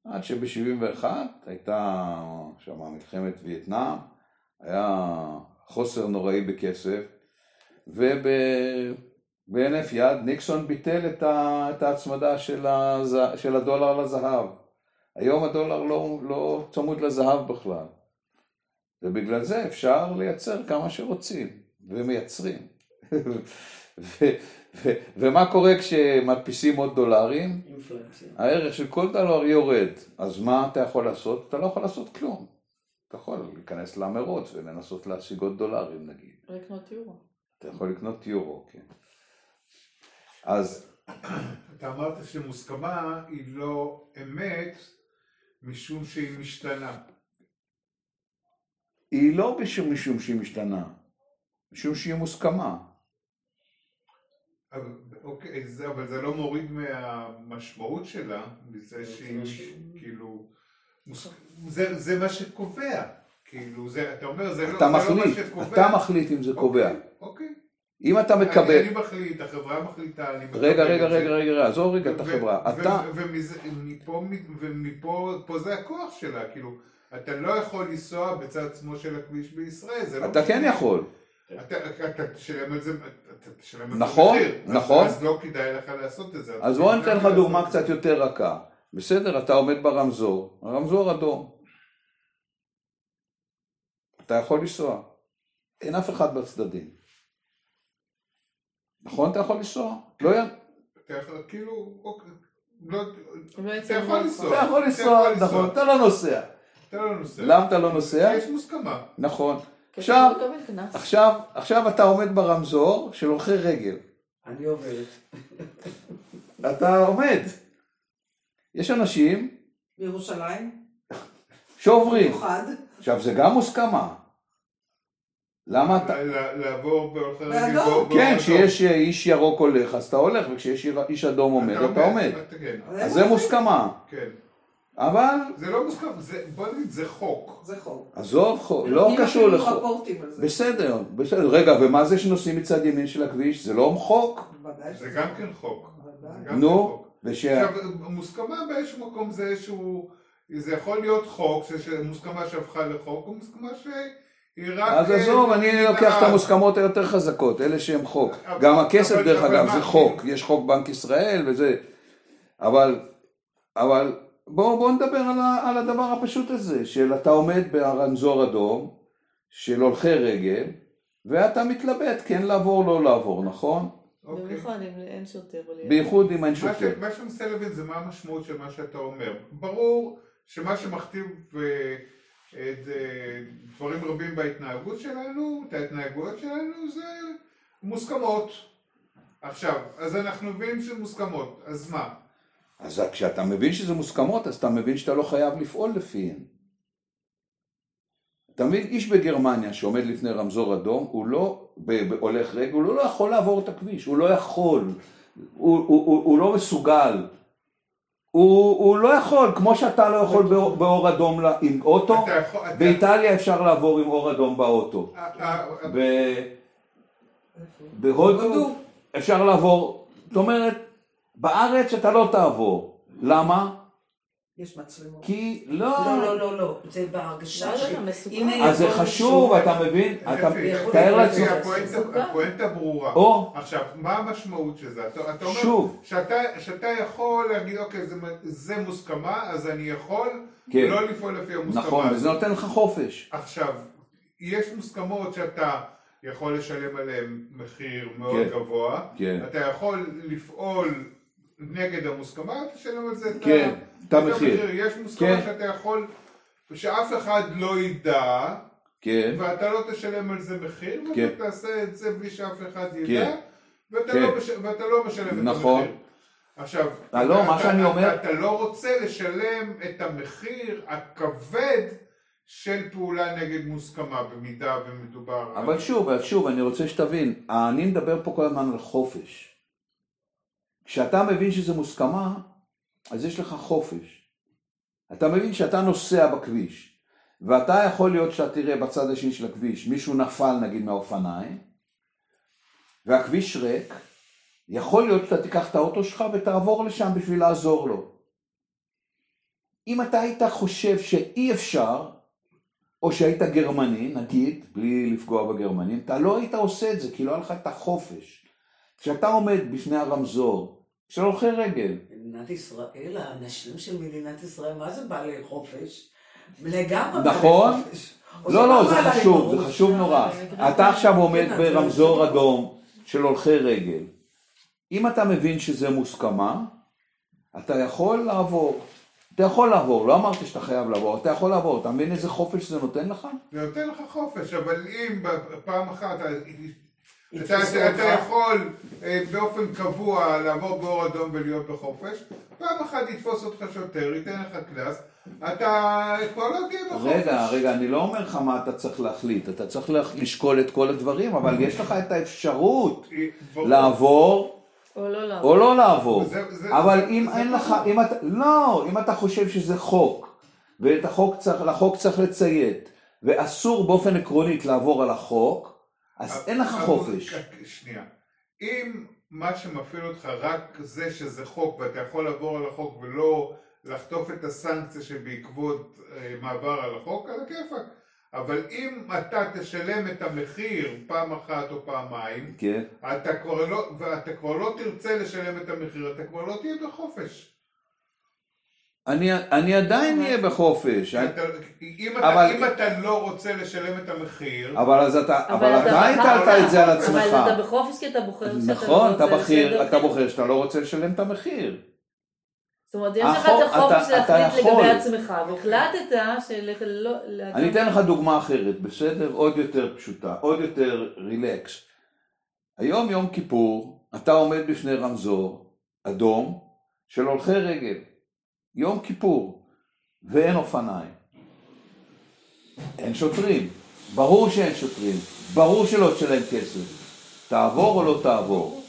עד שב-71 הייתה שם מלחמת וייטנאם, היה חוסר נוראי בכסף, ובהינף יד ניקסון ביטל את, ה, את ההצמדה של, הז, של הדולר לזהב. היום הדולר לא, לא צמוד לזהב בכלל. ובגלל זה אפשר לייצר כמה שרוצים, ומייצרים. <laughs> ו, ו, ומה קורה כשמדפיסים עוד דולרים? אינפלציה. הערך של כל דולר יורד, אז מה אתה יכול לעשות? אתה לא יכול לעשות כלום. אתה יכול להיכנס למרוץ ולנסות להשיג עוד דולרים נגיד. לקנות יורו. אתה יכול לקנות יורו, כן. אז אתה אמרת שמוסכמה היא לא אמת משום שהיא משתנה. היא לא בשום משום שהיא משתנה, משום שהיא מוסכמה. אבל, אוקיי, זה, אבל זה לא מוריד מהמשמעות שלה, מזה שהיא משהו. כאילו, מוס, זה, זה מה שקובע, כאילו, זה, אתה אומר, זה, לא, זה לא מחליט, מה שקובע. אתה מחליט אם זה קובע. אוקיי, אוקיי. אם אתה אני, מקבל... אני מחליט, החברה מחליטה, אני מקבל רגע, רגע. רגע, רגע, עזוב רגע את החברה. אתה... ומפה, ומפה, פה זה הכוח שלה, כאילו, אתה לא יכול לנסוע בצד שמאל של הכביש בישראל, זה לא אתה כן. יכול. אתה, תשלם על זה, נכון, נכון. אז לא כדאי לך לעשות את זה. אז בוא ניתן לך דוגמה קצת יותר רכה. בסדר, אתה עומד ברמזור, הרמזור אדום. אתה יכול לנסוע. אין אף אחד בצדדים. נכון אתה יכול לנסוע? לא י... אתה יכול, כאילו, אוקיי, לא, לא אתה יכול. לנסוע. אתה יכול לנסוע, נכון, אתה לא נוסע. אתה לא נוסע. למה אתה לא נוסע? יש מוסכמה. נכון. כי עכשיו, אתה לא. עכשיו, עכשיו אתה עומד ברמזור של הולכי רגל. אני עוברת. אתה עומד. יש אנשים בירושלים, שעוברים. במיוחד. עכשיו, זה גם מוסכמה. למה אתה... לעבור. באדום. באור- כן, כשיש איש ירוק הולך, אז אתה הולך, וכשיש איש אדום עומד, אתה עומד. כן, אז זה מוסכמה. כן. אבל, זה לא מוסכם, זה- בוא נגיד, זה חוק. זה חוק. עזוב, חו- לא קשור אפילו לחוק. בסדר, בסדר. רגע, ומה זה שנוסעים מצד ימין של הכביש? זה לא חוק? ודאי זה גם כן חוק. כן נו, חוק. וש... עכשיו, מוסכמה באיזשהו מקום זה איזשהו, זה יכול להיות חוק, ש- מוסכמה שהפכה לחוק, או מוסכמה רק... אז אה, עזוב, אני לוקח את המוסכמות היותר חזקות, אלה שהם חוק. גם הכסף, דרך אגב, זה חוק. יש חוק בנק ישראל וזה. אבל, אבל, בואו בוא נדבר על, ה, על הדבר הפשוט הזה, של אתה עומד ברמזור אדום, של הולכי רגל, ואתה מתלבט כן לעבור לא לעבור, נכון? אוקיי. במיוחד אם אין שוטר. בייחוד אם אין מה שוטר. מה שאני מנסה להבין זה מה המשמעות של מה שאתה אומר. ברור שמה שמכתיב אה, את אה, דברים רבים בהתנהגות שלנו, את ההתנהגויות שלנו, זה מוסכמות. עכשיו, אז אנחנו מבינים שזה מוסכמות, אז מה? אז כשאתה מבין שזה מוסכמות, אז אתה מבין שאתה לא חייב לפעול לפיהן. אתה מבין, איש בגרמניה שעומד לפני רמזור אדום, הוא לא, הולך רגל, הוא לא יכול לעבור את הכביש, הוא לא יכול, הוא, הוא, הוא, הוא לא מסוגל. הוא, הוא לא יכול, כמו שאתה לא יכול באור, באור אדום ל- עם אוטו, אתה יכול... אתה- באיטליה אפשר לעבור עם אור אדום באוטו. אה, אה, אה, ב- בהודו הודו. אפשר לעבור, זאת אומרת, בארץ אתה לא תעבור. למה? יש מצלמות. כי לא, לא, לא, לא, זה בהרגשה לא. לא, מסוכן. הנה אז זה חשוב, אתה מבין? אתה תאר לעצמך, הפואנטה- ברורה. או, עכשיו, מה המשמעות של זה? אתה, אתה אומר שוב, שאתה, יכול להגיד, אוקיי, זה, זה מוסכמה, אז אני יכול כן, לא לפעול לפי המוסכמה. נכון. וזה נותן לך חופש. עכשיו, יש מוסכמות שאתה יכול לשלם עליהן מחיר מאוד כן. גבוה, כן, אתה יכול לפעול נגד המוסכמה, תשלם על זה את כן, את המחיר. יש מוסכמה כן. שאתה יכול, שאף אחד לא ידע, כן, ואתה לא תשלם על זה מחיר, כן. ואתה תעשה את זה בלי שאף אחד ידע, כן. ואתה, כן. לא, מש... ואתה לא משלם את נכון. המחיר. עכשיו, אה, לא, אתה, מה אתה, שאני אתה, אומר- אתה לא רוצה לשלם את המחיר הכבד של פעולה נגד מוסכמה, במידה ומדובר... אבל שוב, אז שוב, אני רוצה שתבין, אני מדבר פה כל הזמן על חופש. כשאתה מבין שזה מוסכמה, אז יש לך חופש. אתה מבין שאתה נוסע בכביש, ואתה יכול להיות שאתה תראה בצד השני של הכביש, מישהו נפל נגיד מהאופניים, והכביש ריק, יכול להיות שאתה תיקח את האוטו שלך ותעבור לשם בשביל לעזור לו. אם אתה היית חושב שאי אפשר, או שהיית גרמני, נגיד, בלי לפגוע בגרמנים, אתה לא היית עושה את זה, כי לא היה לך את החופש. כשאתה עומד בפני הרמזור של הולכי רגל, מדינת ישראל, האנשים של מדינת ישראל, מה זה בעלי חופש? לגמרי בעלי נכון. חופש. או לא, לא, מה זה בעלי חשוב, זה? חשוב נורא. כן, אתה עכשיו עומד כן, ברמזור אדום של הולכי רגל. אם אתה מבין שזה מוסכמה, אתה יכול לעבור. אתה יכול לעבור, לא אמרתי שאתה חייב לעבור, אתה יכול לעבור. אתה מבין איזה חופש זה נותן לך? זה נותן לך חופש, אבל אם פעם אחת אתה. אתה יכול אה, באופן קבוע לעבור באור אדום ולהיות בחופש, פעם אחת יתפוס אותך שוטר, ייתן לך קנס, אתה כבר לא תהיה בחופש. רגע, רגע, אני לא אומר לך מה אתה צריך להחליט, אתה צריך לשקול את כל הדברים, אבל יש לך את האפשרות אה. לעבור או לא לעבור. או לא לעבור. זה- זה- אבל זה- אם זה אין לך, ברור. אם אתה, לא, אם אתה חושב שזה חוק, ואת החוק צריך, לחוק צריך לציית, ואסור באופן עקרונית לעבור על החוק, אז אין לך חופש. שנייה. אם מה שמפעיל אותך רק זה שזה חוק ואתה יכול לעבור על החוק ולא לחטוף את הסנקציה שבעקבות אה, מעבר על החוק, על הכיפאק. אבל אם אתה תשלם את המחיר פעם אחת או פעמיים, כן. אתה כבר לא, ואתה כבר לא תרצה לשלם את המחיר, אתה כבר לא תהיה בחופש. אני, אני עדיין אהיה בחופש, אתה, אם, אבל- אתה, אם אתה לא רוצה לשלם את המחיר, אבל אז אתה, אבל אתה בחרת. הטלת את זה על עצמך. אבל אתה בחופש כי אתה בוחר שאתה לא נכון, אתה רוצה בחיר, אתה. בוחר שאתה לא רוצה לשלם את המחיר. זאת אומרת, יש לך את החופש אתה- אתה להחליט. לגבי עצמך, והחלטת שלא... אני אתן לך דוגמה אחרת, בסדר? עוד יותר פשוטה, עוד יותר רילקס. היום יום כיפור, אתה עומד בפני רמזור אדום של הולכי רגל. יום כיפור, ואין אופניים. אין שוטרים. ברור שאין שוטרים. ברור שלא תשלם כסף. תעבור או לא תעבור?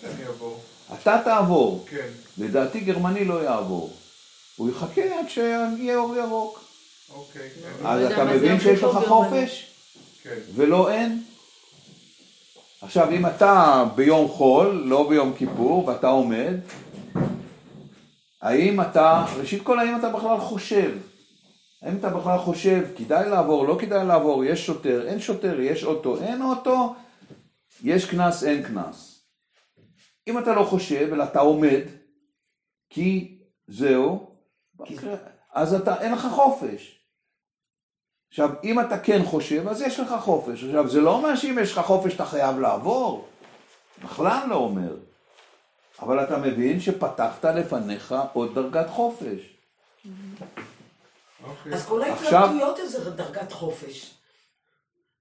אתה תעבור. כן, לדעתי גרמני לא יעבור. הוא יחכה עד שיהיה אור ירוק. אוקיי. לא אז יודע אתה מבין שיש לך. חופש? כן. ולא אין? עכשיו, אם אתה ביום חול, לא ביום כיפור, ואתה עומד, האם אתה, ראשית כל, האם אתה בכלל חושב? האם אתה בכלל חושב, כדאי לעבור, לא כדאי לעבור, יש שוטר, אין שוטר, יש אוטו, אין אוטו, יש קנס, אין קנס. אם אתה לא חושב, אלא אתה עומד, כי זהו, אז אתה, אין לך חופש. עכשיו, אם אתה כן חושב, אז יש לך חופש. עכשיו, זה לא אומר שאם יש לך חופש אתה חייב לעבור. בכלל לא אומר. אבל אתה מבין שפתחת לפניך עוד דרגת חופש. אוקיי. אז כל עכשיו- ההתלבטויות זה דרגת חופש.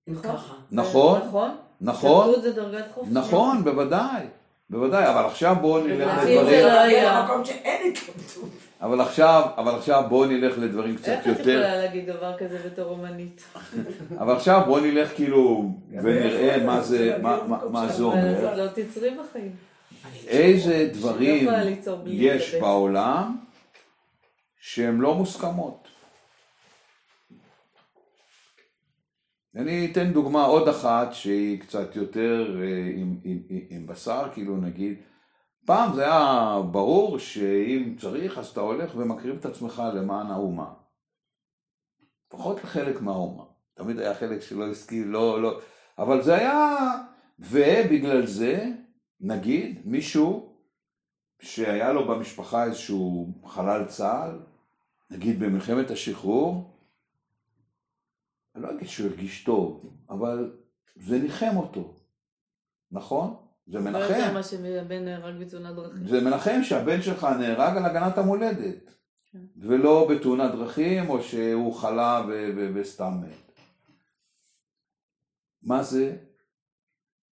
נכון? נכון. נכון? חופש. נכון, בוודאי. בוודאי, אבל עכשיו בואו נלך לדברים, לא. אבל עכשיו, אבל עכשיו בואו נלך לדברים קצת איך את יותר, יכולה להגיד דבר כזה בתור אומנית? אבל עכשיו בואו נלך כאילו ונראה מה זה, מה- זה אומר. לא תצרי בחיים. איזה דברים ליצור בלי יש. בעולם שהן לא מוסכמות. אני אתן דוגמה עוד אחת שהיא קצת יותר אה, עם, עם, עם, עם בשר, כאילו נגיד, פעם זה היה ברור שאם צריך אז אתה הולך ומקריב את עצמך למען האומה. לפחות לחלק מהאומה. תמיד היה חלק שלא הסכים, לא, לא, אבל זה היה, ובגלל זה, נגיד, מישהו שהיה לו במשפחה איזשהו חלל צה"ל, נגיד במלחמת השחרור, אני לא אגיד שהוא הרגיש טוב, אבל זה ניחם אותו, נכון? זה מנחם. יותר מה שהבן נהרג בתאונת דרכים. זה מנחם שהבן שלך נהרג על הגנת המולדת, כן. ולא בתאונת דרכים, או שהוא חלה וסתם מת. מה זה?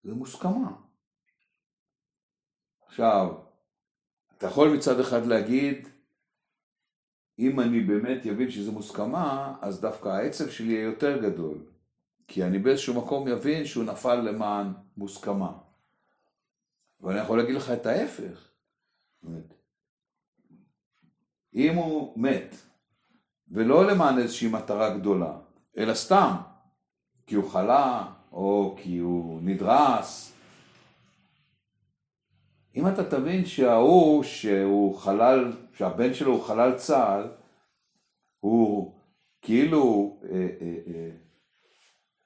זה מוסכמה. עכשיו, אתה יכול מצד אחד להגיד, אם אני באמת אבין שזה מוסכמה, אז דווקא העצב שלי יהיה יותר גדול. כי אני באיזשהו מקום אבין שהוא נפל למען מוסכמה. ואני יכול להגיד לך את ההפך. אומרת, אם הוא מת, ולא למען איזושהי מטרה גדולה, אלא סתם, כי הוא חלה, או כי הוא נדרס, אם אתה תבין שההוא שהוא חלל, שהבן שלו הוא חלל צה"ל, הוא כאילו, אה, אה, אה,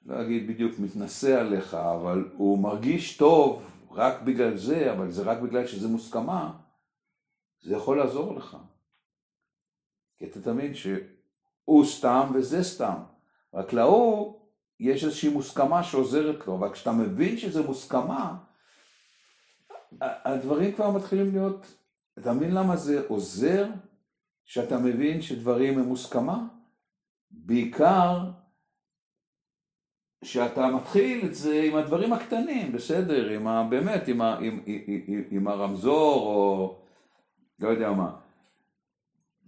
לא אגיד בדיוק מתנשא עליך, אבל הוא מרגיש טוב רק בגלל זה, אבל זה רק בגלל שזה מוסכמה, זה יכול לעזור לך. כי אתה תבין שהוא סתם וזה סתם. רק להוא יש איזושהי מוסכמה שעוזרת לו, אבל כשאתה מבין שזה מוסכמה, הדברים כבר מתחילים להיות, אתה מבין למה זה עוזר שאתה מבין שדברים הם מוסכמה? בעיקר שאתה מתחיל את זה עם הדברים הקטנים, בסדר, עם ה, באמת, עם, ה, עם, עם, עם הרמזור או לא יודע מה.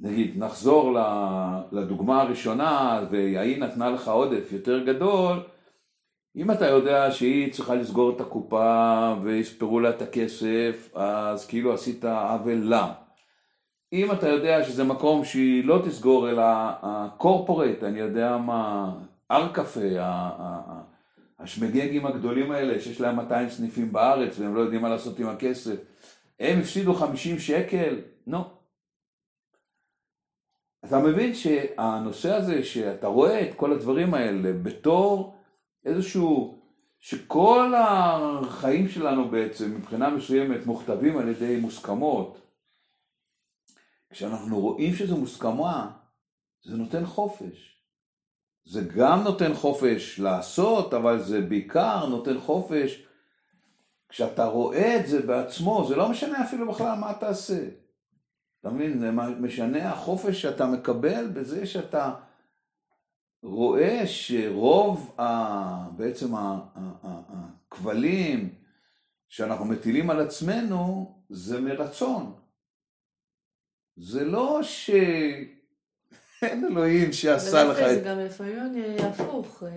נגיד, נחזור לדוגמה הראשונה, והיא נתנה לך עודף יותר גדול, אם אתה יודע שהיא צריכה לסגור את הקופה ויספרו לה את הכסף, אז כאילו עשית עוול לה. אם אתה יודע שזה מקום שהיא לא תסגור, אלא הקורפורט, אני יודע מה, ארקפה, השמגגים הגדולים האלה, שיש להם 200 סניפים בארץ והם לא יודעים מה לעשות עם הכסף, הם הפסידו 50 שקל? נו. No. אתה מבין שהנושא הזה, שאתה רואה את כל הדברים האלה בתור איזשהו, שכל החיים שלנו בעצם מבחינה מסוימת מוכתבים על ידי מוסכמות. כשאנחנו רואים שזה מוסכמה, זה נותן חופש. זה גם נותן חופש לעשות, אבל זה בעיקר נותן חופש כשאתה רואה את זה בעצמו, זה לא משנה אפילו בכלל מה תעשה. אתה מבין? זה משנה החופש שאתה מקבל בזה שאתה רואה שרוב ה, בעצם הכבלים שאנחנו מטילים על עצמנו זה מרצון. זה לא שאין אלוהים שעשה לך את... זה גם לפעמים הפוך. אה,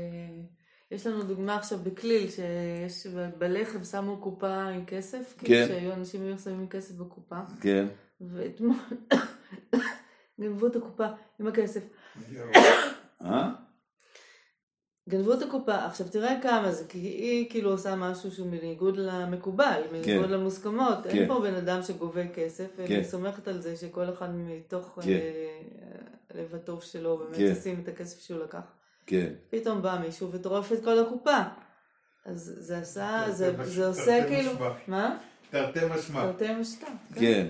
יש לנו דוגמה עכשיו בכליל, שיש בלחם שמו קופה עם כסף, כן. כאילו שהיו אנשים היו שמים כסף בקופה. כן. ואתמול <coughs> גנבו את הקופה עם הכסף. <coughs> אה? גנבו את הקופה, עכשיו תראה כמה זה, כי היא כאילו עושה משהו שהוא בניגוד למקובל, בניגוד למוסכמות, כן. אין פה בן אדם שגובה כסף, כן. ואני סומכת על זה שכל אחד מתוך כן. אה, הלב הטוב שלו באמת כן. ישים את הכסף שהוא לקח. כן. פתאום בא מישהו וטורף את כל הקופה. אז זה עשה, תרתי זה, מש- זה עושה כאילו, משמע. מה? תרתי משמע. תרתי משמע. כן.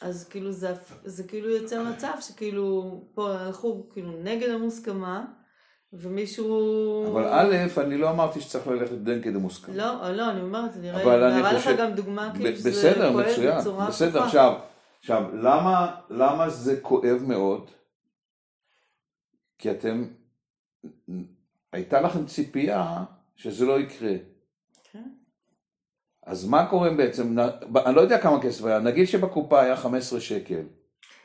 אז כאילו זה, זה כאילו יוצר מצב שכאילו פה הלכו כאילו נגד המוסכמה ומישהו... אבל א', אני לא אמרתי שצריך ללכת נגד המוסכמה. לא, לא, אני אומרת, אני נראה לך גם דוגמה כאילו שזה בסדר, פועל מצוין. בצורה בסדר, הפוכה. עכשיו, עכשיו, למה, למה זה כואב מאוד? כי אתם, הייתה לכם ציפייה שזה לא יקרה. אז מה קורה בעצם? אני לא יודע כמה כסף היה, נגיד שבקופה היה 15 שקל.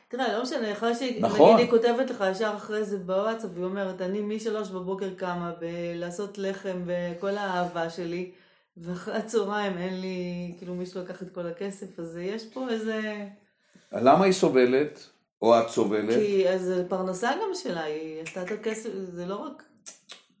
תראה, לא משנה, אחרי שהיא, נכון. נגיד היא כותבת לך ישר אחרי זה בוואטסאפ, והיא אומרת, אני משלוש בבוקר קמה בלעשות לחם וכל האהבה שלי, ואחרי הצהריים אין לי, כאילו מישהו לקח את כל הכסף, אז יש פה איזה... למה היא סובלת? או את סובלת? כי אז פרנסה גם שלה, היא עשתה את הכסף, זה לא רק...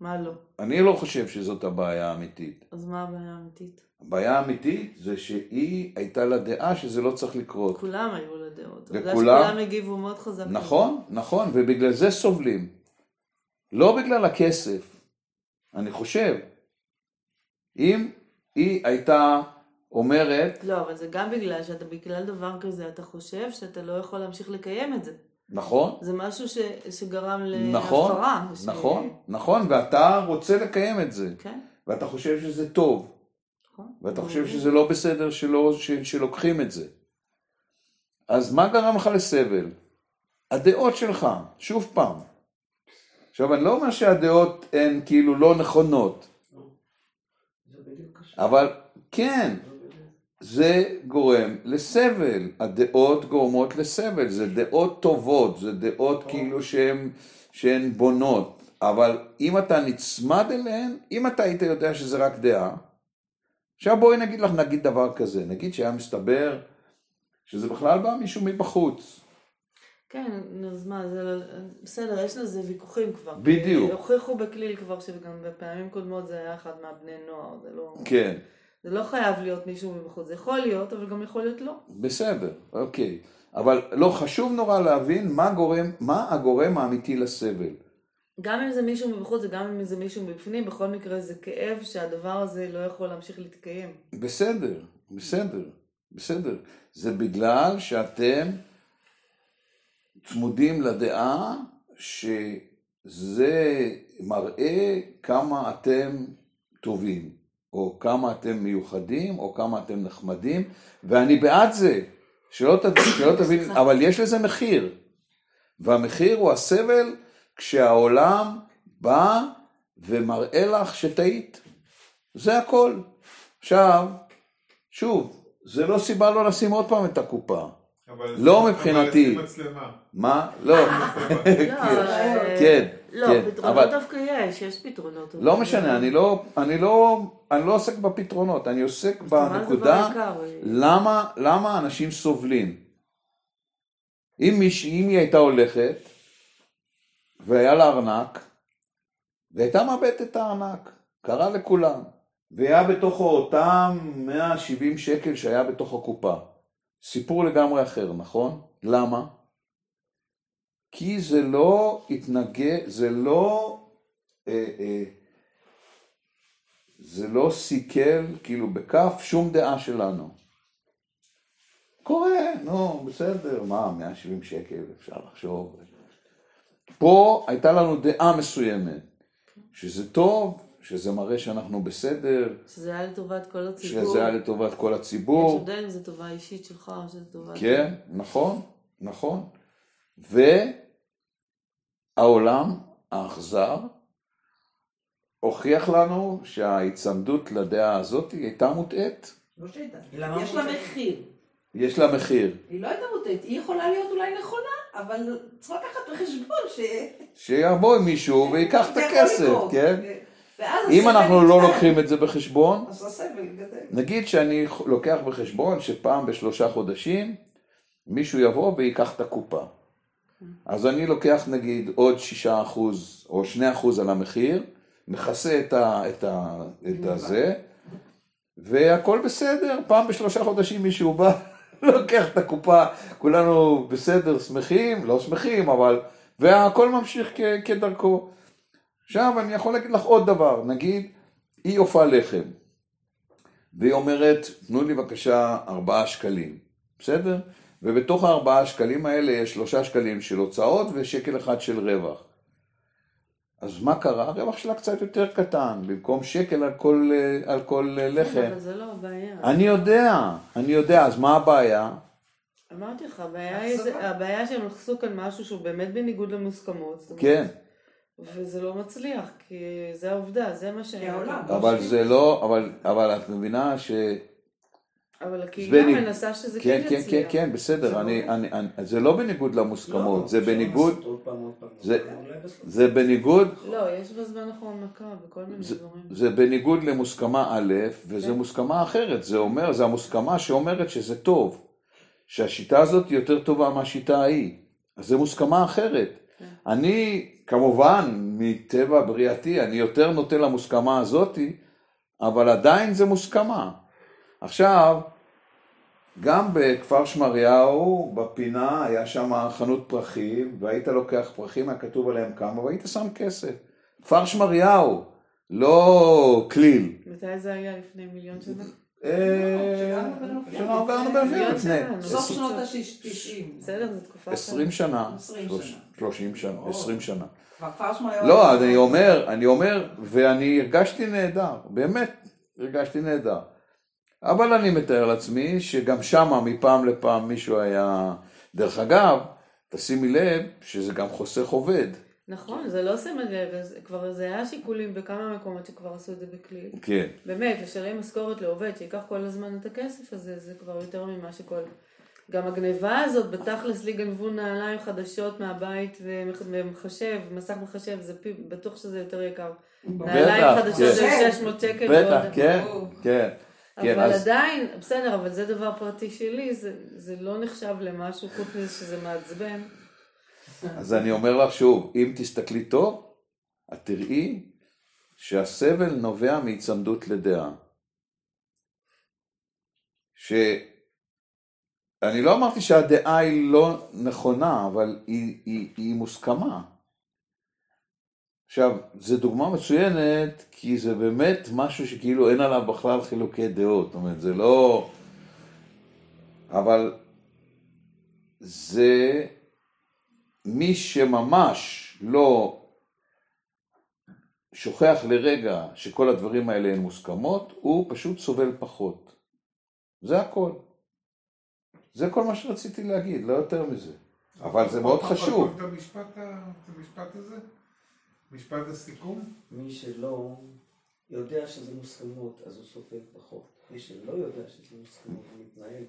מה לא? אני לא חושב שזאת הבעיה האמיתית. אז מה הבעיה האמיתית? הבעיה האמיתית זה שהיא הייתה לה דעה שזה לא צריך לקרות. כולם היו לה דעות. וכולם- שכולם הגיבו מאוד חזק. נכון, נכון, ובגלל זה סובלים. לא בגלל הכסף, אני חושב. אם היא הייתה אומרת, לא, אבל זה גם בגלל שאתה בגלל דבר כזה, אתה חושב שאתה לא יכול להמשיך לקיים את זה. נכון, זה משהו ש, שגרם נכון, להפרה. ש- נכון, נכון, ואתה רוצה לקיים את זה, כן, ואתה חושב שזה טוב, נכון. ואתה חושב שזה לא בסדר שלא, ש, שלוקחים את זה. אז מה גרם לך לסבל? הדעות שלך, שוב פעם. עכשיו, אני לא אומר שהדעות הן כאילו לא נכונות, זה בדיוק קשור. אבל כן, זה גורם לסבל. הדעות גורמות לסבל, זה דעות טובות, זה דעות כאילו שהן, שהן בונות. אבל אם אתה נצמד אליהן, אם אתה היית יודע שזה רק דעה, עכשיו בואי נגיד לך, נגיד דבר כזה, נגיד שהיה מסתבר שזה בכלל בא מישהו מבחוץ. כן, אז מה, זה לא... בסדר, יש לזה ויכוחים כבר. בדיוק. הוכיחו בכליל כבר שגם בפעמים קודמות זה היה אחד מהבני נוער, זה לא... כן, זה לא חייב להיות מישהו מבחוץ, זה יכול להיות, אבל גם יכול להיות לא. בסדר, אוקיי. אבל לא, חשוב נורא להבין מה, גורם, מה הגורם האמיתי לסבל. גם אם זה מישהו מבחוץ וגם אם זה מישהו מבפנים, בכל מקרה זה כאב שהדבר הזה לא יכול להמשיך להתקיים. בסדר, בסדר, בסדר. זה בגלל שאתם צמודים לדעה שזה מראה כמה אתם טובים, או כמה אתם מיוחדים, או כמה אתם נחמדים, ואני בעד זה, שלא, ת, <coughs> שלא תבין, אבל יש לזה מחיר, והמחיר הוא הסבל כשהעולם בא ומראה לך שטעית, זה הכל. עכשיו, שוב, זה לא סיבה לא לשים עוד פעם את הקופה. אבל לא אבל מבחינתי. לשים מצלמה. מה? לא. <laughs> לא, אה, כן, לא, כן, פתרונות אבל- דווקא יש, יש פתרונות. לא משנה, אני לא, אני לא, אני לא עוסק בפתרונות, אני עוסק בנקודה? למה, למה אנשים סובלים. אם מישהי, אם היא הייתה הולכת והיה לה ארנק, והייתה מאבדת את הארנק, קרה לכולם, והיה בתוכו אותם 170 שקל שהיה בתוך הקופה. סיפור לגמרי אחר, נכון? למה? כי זה לא התנגד, זה לא, אה, אה, זה לא סיכל, כאילו בכף, שום דעה שלנו. קורה, נו, בסדר, מה, 170 שקל, אפשר לחשוב. פה הייתה לנו דעה מסוימת, שזה טוב, שזה מראה שאנחנו בסדר, שזה היה לטובת כל הציבור. שזה היה לטובת כל יש הציבור. הבדל אם זה טובה אישית שלך או שזה טובה... כן, נכון, נכון. והעולם האכזר הוכיח לנו שההיצמדות לדעה הזאת הייתה מוטעית. לא שהייתה. יש לה? מחיר. יש לה מחיר. היא לא הייתה מוטעית, היא יכולה להיות אולי נכונה, אבל צריך לקחת בחשבון ש... שיבוא מישהו ויקח את הכסף. כן? אם אנחנו לא. לוקחים את זה בחשבון. נגיד שאני לוקח בחשבון שפעם בשלושה חודשים מישהו יבוא וייקח את הקופה. אז אני לוקח נגיד עוד שישה אחוז או שני אחוז על המחיר, מכסה את, ה, את, ה, את הזה, והכל בסדר, פעם בשלושה חודשים מישהו בא, <laughs> לוקח את הקופה, כולנו בסדר, שמחים, לא שמחים, אבל, והכל ממשיך כ, כדרכו. עכשיו אני יכול להגיד לך עוד דבר, נגיד, היא עופה לחם, והיא אומרת, תנו לי בבקשה ארבעה שקלים, בסדר? ובתוך הארבעה שקלים האלה יש שלושה שקלים של הוצאות ושקל אחד של רווח. אז מה קרה? הרווח שלה קצת יותר קטן, במקום שקל על כל, על כל אה, לחם. כן, אבל זה לא הבעיה. אני יודע, אני יודע, אז מה הבעיה? אמרתי לך, הבעיה היא זה- הבעיה שהם נכנסו כאן משהו שהוא באמת בניגוד למוסכמות. כן, וזה לא מצליח, כי זה העובדה, זה מה ש... אבל זה לא, אבל, אבל את מבינה ש... אבל הקהילה בני- מנסה שזה כן, כן כן, יצליח. כן, כן, בסדר, אני, אני, אני, זה לא בניגוד למוסכמות, זה אפשר בניגוד, זה-. זה בניגוד, לא, יש בזמן האחרון מכה בכל מיני דברים. זה בניגוד למוסכמה א', וזה כן. מוסכמה אחרת, זה אומר, זה המוסכמה שאומרת שזה טוב, שהשיטה הזאת יותר טובה מהשיטה ההיא, אז זה מוסכמה אחרת. כן. אני, כמובן, מטבע בריאתי, אני יותר נוטה למוסכמה הזאתי, אבל עדיין זה מוסכמה. עכשיו, גם בכפר שמריהו, בפינה, היה שם חנות פרחים, והיית לוקח פרחים, היה כתוב עליהם כמה, והיית שם כסף. כפר שמריהו, לא כליל. מתי זה היה? לפני מיליון שנה? אה, לפני סוף עשרים- שנות ה-90. בסדר, זו תקופה... עשרים שנה, 20 שלוש- שנה. שלושים שנה, או. עשרים שנה. לא, אני אומר, אני אומר, ואני הרגשתי נהדר, באמת הרגשתי נהדר. אבל אני מתאר לעצמי שגם שמה מפעם לפעם מישהו היה... דרך אגב, תשימי לב שזה גם חוסך עובד. נכון, זה לא לב, זה- כבר זה היה שיקולים בכמה מקומות שכבר עשו את זה בכליל. כן. באמת, לשלם משכורת לעובד שייקח כל הזמן את הכסף הזה, זה כבר יותר ממה שכל... גם הגניבה הזאת, בתכלס לי גנבו נעליים חדשות מהבית ומח- ומחשב, מסך מחשב, זה פי, בטוח שזה יותר יקר. נעליים בטח, חדשות כן. של 600 שקל. בטח, ועוד- כן, כן. אבל אז- עדיין, בסדר, אבל זה דבר פרטי שלי, זה, זה לא נחשב למשהו חוץ מזה שזה מעצבן. אז אני אומר לך שוב, אם תסתכלי טוב, את תראי שהסבל נובע מהיצמדות לדעה. שאני לא אמרתי שהדעה היא לא נכונה, אבל היא, היא, היא מוסכמה. עכשיו, זו דוגמה מצוינת, כי זה באמת משהו שכאילו אין עליו בכלל חילוקי דעות. זאת אומרת, זה לא... אבל זה מי שממש לא שוכח לרגע שכל הדברים האלה הן מוסכמות, הוא פשוט סובל פחות. זה הכל. זה כל מה שרציתי להגיד, לא יותר מזה. אבל זה מאוד חשוב. את המשפט הזה? משפט הסיכום? מי שלא יודע שזה מוסכמות, אז הוא סובל פחות. מי שלא יודע שזה מוסכמות, הוא מתנהל.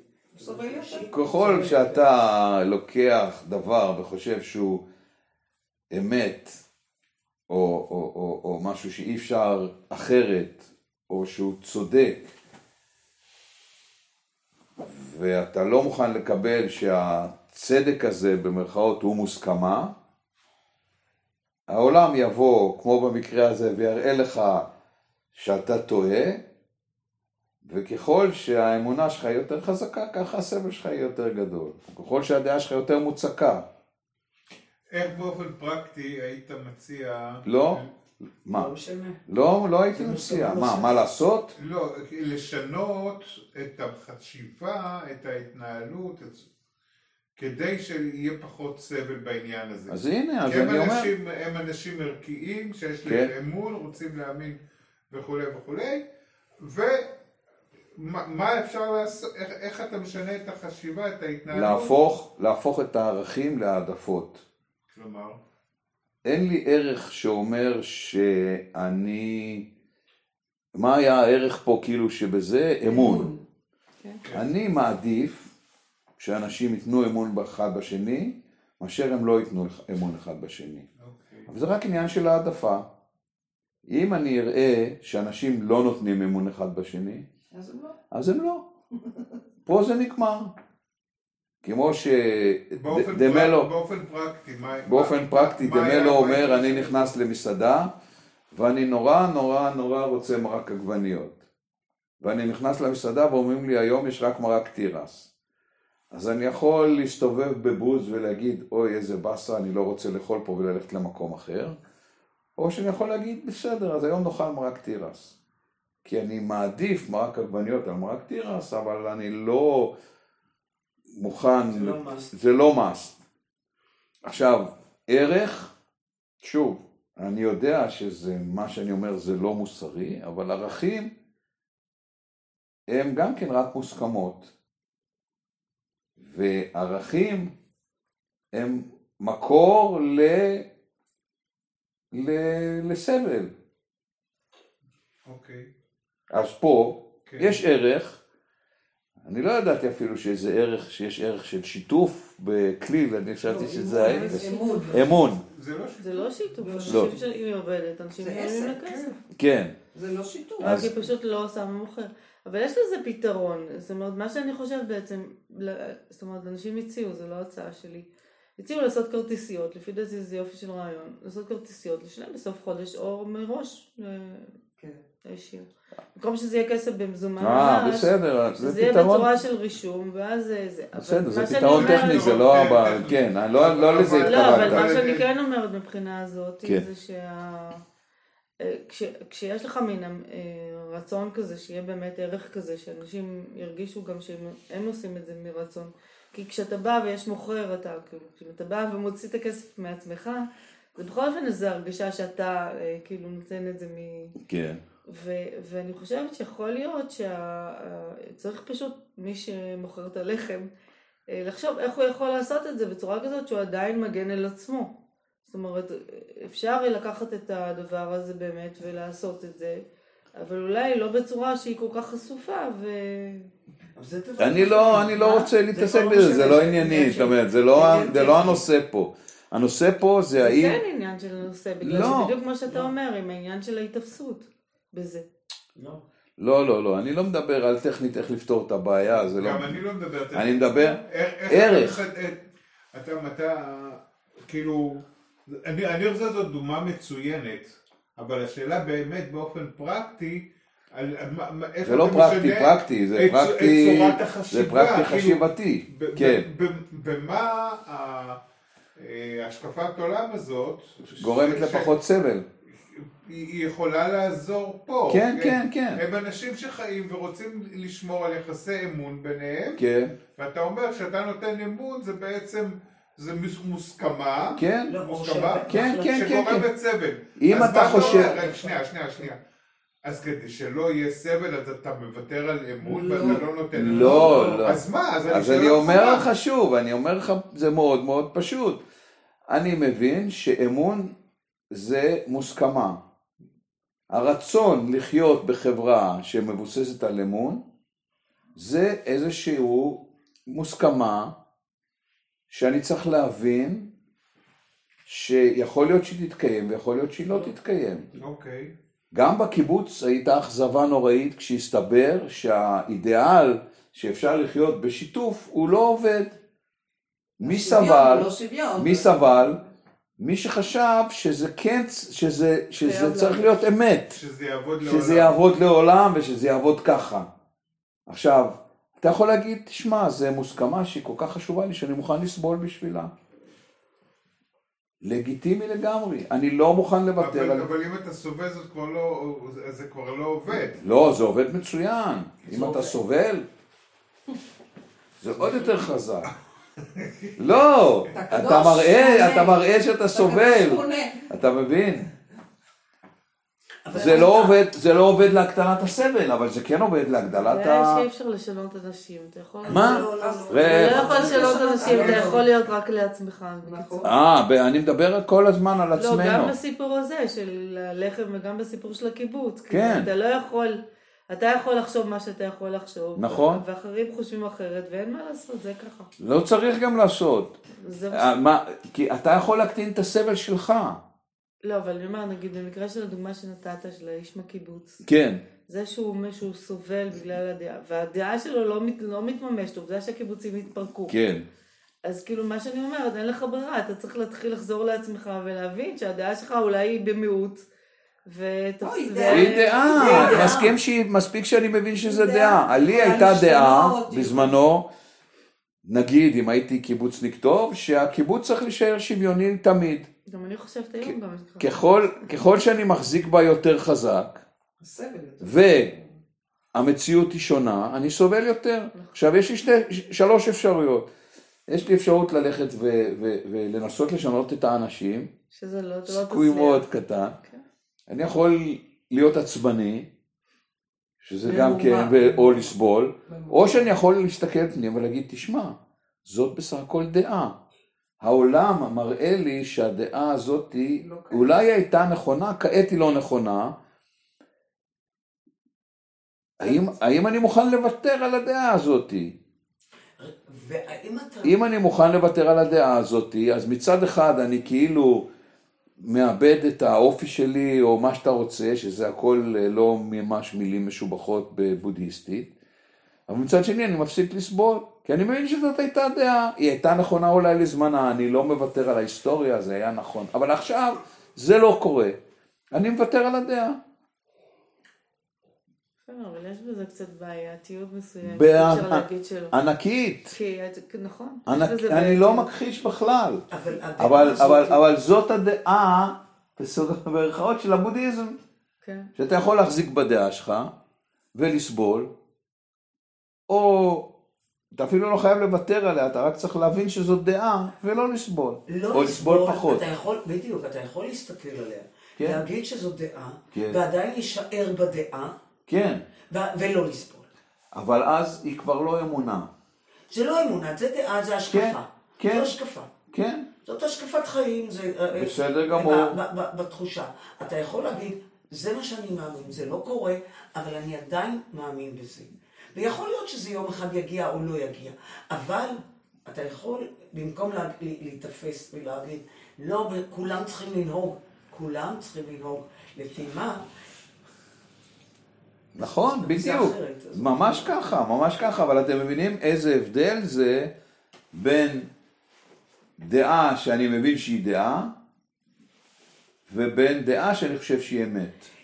ככל שאתה לוקח דבר וחושב שהוא אמת, או, או, או, או משהו שאי אפשר אחרת, או שהוא צודק, ואתה לא מוכן לקבל שהצדק הזה במרכאות הוא מוסכמה, העולם יבוא, כמו במקרה הזה, ויראה לך שאתה טועה, וככל שהאמונה שלך היא יותר חזקה, ככה הסבל שלך יהיה יותר גדול. ככל שהדעה שלך יותר מוצקה. איך באופן פרקטי היית מציע... לא. מה? לא משנה. לא, לא הייתי מציע. מה. מה לעשות? לא, לשנות את החשיבה, את ההתנהלות, את- כדי שיהיה פחות סבל בעניין הזה. אז הנה, אז אני אומר... אנשים, הם אנשים ערכיים, שיש כן. להם אמון, רוצים להאמין וכולי וכולי, ומה מה אפשר לעשות, איך, איך אתה משנה את החשיבה, את ההתנהלות? להפוך, להפוך את הערכים להעדפות. כלומר, אין לי ערך שאומר שאני... מה היה הערך פה כאילו שבזה? אמון. כן. אני מעדיף שאנשים ייתנו אמון אחד בשני, מאשר הם לא ייתנו אמון אחד בשני. אוקיי. אבל זה רק עניין של העדפה. אם אני אראה שאנשים לא נותנים אמון אחד בשני, אז הם לא. אז הם לא. פה זה נגמר. כמו שדמלו, באופן פרקטי, מה, באופן פרקטי, דמלו אומר, אני נכנס למסעדה, ואני נורא נורא נורא רוצה מרק עגבניות. ואני נכנס למסעדה ואומרים לי, היום יש רק מרק תירס. אז אני יכול להסתובב בבוז ולהגיד, אוי, איזה באסה, אני לא רוצה לאכול פה וללכת למקום אחר. או שאני יכול להגיד, בסדר, אז היום נאכל מרק תירס. כי אני מעדיף מרק עגבניות על מרק תירס, אבל אני לא מוכן... זה לא must. זה לא must. עכשיו, ערך, שוב, אני יודע שזה, מה שאני אומר זה לא מוסרי, אבל ערכים הם גם כן רק מוסכמות. וערכים הם מקור ל... ל... לסבל. אוקיי, אז פה כן. יש ערך, אני לא ידעתי אפילו שזה ערך, שיש ערך של שיתוף בכליל, אני חשבתי לא, שזה אמון, ההפך. אמון. אמון, זה לא זה לא שיתוף, לא. אנשים שהיא עובדת, אנשים עסק, לה כסף. כן. זה לא שיתוף. רק היא פשוט לא עושה ממוכר. אבל יש לזה פתרון. זאת אומרת, מה שאני חושבת בעצם, זאת אומרת, אנשים הציעו, זו לא הצעה שלי. הציעו לעשות כרטיסיות, לפי דעתי זה יופי של רעיון. לעשות כרטיסיות, לשלם בסוף חודש או מראש כן. במקום שזה יהיה כסף במזומן אה, בסדר, שזה זה יהיה פתרון, בצורה של רישום, ואז זה... בסדר, זה פתרון טכני, זה לא טכני. כן, אני לא לא לזה אבל- לא, אבל מה התכוונת. שאני כן אומרת מבחינה הזאת, כן. זה שה... אה, כשיש לך מין אה, רצון כזה, שיהיה באמת ערך כזה, שאנשים ירגישו גם שהם הם עושים את זה מרצון. כי כשאתה בא ויש מוכר, אתה כאילו, כשאתה בא ומוציא את הכסף מעצמך, זה בכל אופן איזו הרגשה שאתה אה, כאילו נותן את זה מ... כן, ו- ואני חושבת שיכול להיות שצריך פשוט מי שמוכר את הלחם, אה, לחשוב איך הוא יכול לעשות את זה בצורה כזאת שהוא עדיין מגן על עצמו. זאת אומרת, אפשר לקחת את הדבר הזה באמת ולעשות את זה, אבל אולי לא בצורה שהיא כל כך חשופה ו... זה אני. לא, אני לא? רוצה להתעסק כבר בזה, זה לא זה ענייני, זאת אומרת, זה לא זה לא. הנושא פה. הנושא פה זה זה האם, כן עניין של הנושא, בגלל לא. שבדיוק כמו שאתה אומר, עם העניין של ההיתפסות בזה. לא. לא, לא, לא, אני לא מדבר על טכנית איך לפתור את הבעיה, זה לא... גם אני לא מדבר... על זה. אני מדבר איך ערך. אתה- אתה, אתה, כאילו, אני, אני חושב שזו דוגמה מצוינת, אבל השאלה באמת באופן פרקטי, על, איך זה לא פרקטי, פרקטי, זה את- פרקטי, את צורת החשיבה, זה פרקטי כאילו, חשיבתי, ב- ב- כן, במה אה, השקפת עולם הזאת, גורמת ש- לפחות סבל, היא יכולה לעזור פה. כן, כן, כן, הם אנשים שחיים ורוצים לשמור על יחסי אמון ביניהם, כן, ואתה אומר שאתה נותן אמון זה בעצם, זה מוס- מוסכמה, כן, לא, מוסכמה, ש- כן, כן, כן, שגורמת סבל. אם אתה חושב- שנייה, שנייה, שנייה. אז כדי שלא יהיה סבל, אז אתה מוותר על אמון ואתה לא נותן אמון? לא, לא, אז מה? אז אני אומר? לך שוב, אני אומר לך, זה מאוד מאוד פשוט. אני מבין שאמון זה מוסכמה. הרצון לחיות בחברה שמבוססת על אמון, זה איזשהו מוסכמה שאני צריך להבין שיכול להיות שהיא תתקיים ויכול להיות שהיא לא תתקיים. אוקיי. גם בקיבוץ הייתה אכזבה נוראית כשהסתבר שהאידיאל שאפשר לחיות בשיתוף הוא לא עובד. מי סבל? לא שוויון. מי סבל? מי שחשב שזה כן, שזה, שזה צריך. להיות אמת, שזה יעבוד לעולם. שזה יעבוד לעולם ושזה יעבוד ככה. עכשיו, אתה יכול להגיד, תשמע, זו מוסכמה שהיא כל כך חשובה לי שאני מוכן לסבול בשבילה. לגיטימי לגמרי, אני לא מוכן לוותר אבל, על... אבל אם אתה סובל זה כבר לא, זה- זה כבר לא עובד. לא, זה עובד מצוין. אם אתה עובד. סובל, זה עוד יותר חזק. <laughs> לא, אתה אתה מראה. אתה מראה שאתה סובל. אתה מבין? זה לא עובד, זה לא עובד להקטנת הסבל, אבל זה כן עובד להגדלת הבעיה ה... היא שאי אפשר לשנות אנשים, אתה יכול... מה? לא, לא, לא. אתה לא יכול לשנות אנשים, אתה. יכול להיות רק לעצמך. נכון. אה, אני מדבר כל הזמן על לא, גם עצמנו. בסיפור הזה של הלחם וגם בסיפור של הקיבוץ. כן. כאילו, אתה לא יכול, אתה יכול לחשוב מה שאתה יכול לחשוב. נכון. ואחרים חושבים אחרת, ואין מה לעשות, זה ככה. לא צריך גם לעשות. זה מה אה, מה- כי אתה יכול להקטין את הסבל שלך. לא, אבל אני אומר, נגיד, במקרה של הדוגמה שנתת, של האיש מהקיבוץ, כן, זה שהוא מישהו סובל בגלל הדעה, והדעה שלו לא, מת, לא מתממשת, עובדה שהקיבוצים התפרקו. כן. אז כאילו, מה שאני אומרת, אין לך ברירה, אתה צריך להתחיל לחזור לעצמך ולהבין שהדעה שלך אולי היא במיעוט. ותפס... אוי, ו- דעה. היא דעה. מסכים שהיא, מספיק שאני מבין שזה דעה. לי הייתה דעה. בזמנו, נגיד אם הייתי קיבוצניק טוב, שהקיבוץ צריך להישאר שוויוני תמיד. גם אני חושבת היום גם. ככל, ככל שאני מחזיק בה יותר חזק. והמציאות היא שונה, אני סובל יותר. עכשיו יש לי שתי, שלוש אפשרויות. יש לי אפשרות ללכת ו, ו, ולנסות לשנות את האנשים, שזה לא, אתה לא סיכוי תצליח. מאוד קטן. כן. אני יכול להיות עצבני, שזה גם כן. ו- או לסבול, או שאני יכול להסתכל פנימה ולהגיד, תשמע, זאת בסך הכל דעה. העולם מראה לי שהדעה הזאת לא. אולי הייתה נכונה, כעת היא לא נכונה. האם, האם אני מוכן לוותר על הדעה הזאת? והאם אתה... אם אני מוכן לוותר על הדעה הזאת, אז מצד אחד אני כאילו מאבד את האופי שלי או מה שאתה רוצה, שזה הכל אה, לא ממש מילים משובחות בבודהיסטית, אבל מצד שני אני מפסיק לסבול, כי אני מבין שזאת הייתה דעה, היא הייתה נכונה אולי לזמנה, אני לא מוותר על ההיסטוריה, זה היה נכון, אבל עכשיו זה לא קורה, אני מוותר על הדעה. אבל יש בזה קצת בעייתיות מסוימת, אפשר להגיד שלא. ענקית, נכון, אני לא בעייתיות. מכחיש בכלל. אבל הדעה אבל, הזאת- אבל, אבל זאת הדעה, בסוג במרכאות של הבודהיזם, כן. שאתה יכול להחזיק בדעה שלך ולסבול, או אתה אפילו לא חייב לוותר עליה, אתה רק צריך להבין שזאת דעה ולא לסבול, לא או לסבול פחות. אתה יכול, בדיוק, אתה יכול להסתכל עליה, כן. להגיד שזו דעה, כן. ועדיין להישאר בדעה, כן, ו- ולא לסבול. אבל אז היא כבר לא אמונה. זה לא אמונה, זה דעה, זה השקפה. כן. זו השקפה. כן, זאת השקפת חיים, זה... אה, בסדר אה, גמור. ב- ב- ב- בתחושה. אתה יכול להגיד, זה מה שאני מאמין, זה לא קורה, אבל אני עדיין מאמין בזה. ויכול להיות שזה יום אחד יגיע או לא יגיע, אבל אתה יכול, במקום לה, להיתפס ולהגיד, לא, כולם צריכים לנהוג, כולם צריכים לנהוג. לפי מה? נכון, בדיוק. אחרת, ממש ככה, ממש ככה, אבל אתם מבינים איזה הבדל זה בין דעה שאני מבין שהיא דעה, ובין דעה שאני חושב שהיא אמת.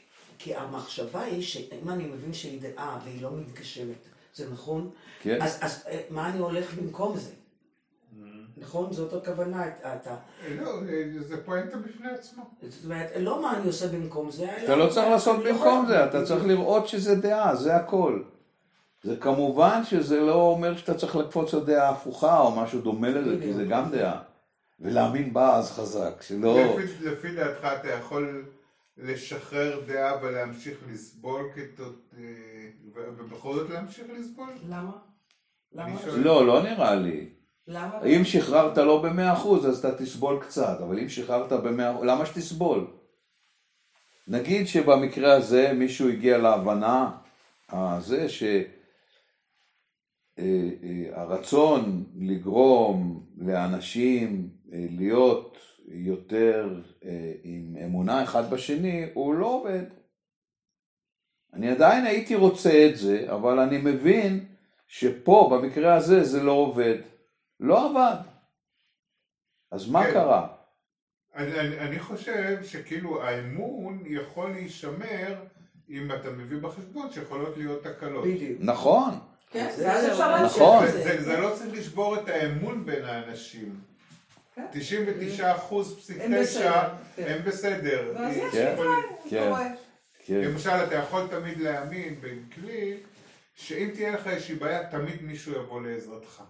כי המחשבה היא שאם אני מבין שהיא דעה והיא לא מתגשמת, זה נכון? כן. אז, אז אה, מה אני הולך במקום זה? נכון? זאת הכוונה. אתה, אתה, לא, אה, זה פואנטה בפני עצמו. זאת אומרת, לא מה אני עושה במקום זה, אלא... אתה לא צריך לעשות במקום זה, אתה צריך לראות שזה דעה, זה הכל. זה כמובן שזה לא אומר שאתה צריך לקפוץ לדעה הפוכה או משהו דומה לזה, כי זה גם דעה. ולהאמין בה אז חזק, שלא... לפי דעתך אתה יכול לשחרר דעה ולהמשיך לסבול כתות... אה, ובכל זאת להמשיך לסבול? למה? לא, לא נראה לי. למה? אם שחררת לא במאה אחוז, אז אתה תסבול קצת, אבל אם שחררת במאה אחוז, למה שתסבול? נגיד שבמקרה הזה מישהו הגיע להבנה, הזה שהרצון לגרום לאנשים אה, להיות יותר אה, עם אמונה אחד בשני, הוא לא עובד. אני עדיין הייתי רוצה את זה, אבל אני מבין שפה, במקרה הזה, זה לא עובד. לא עבד. אז מה כן. קרה? אני, אני, אני חושב שכאילו האמון יכול להישמר אם אתה מביא בחשבון שיכולות להיות תקלות. בדיוק. נכון, כן, זה זהו, אפשר נכון. להמשיך נכון. זה, זה. זה, זה לא צריך לשבור את האמון בין האנשים. כן. 99 אחוז פסיק הם 9 בסדר, כן. הם בסדר. יש כן. כן. כן. למשל, אתה יכול תמיד להאמין בכלי, שאם תהיה לך איזושהי בעיה, תמיד מישהו יבוא לעזרתך.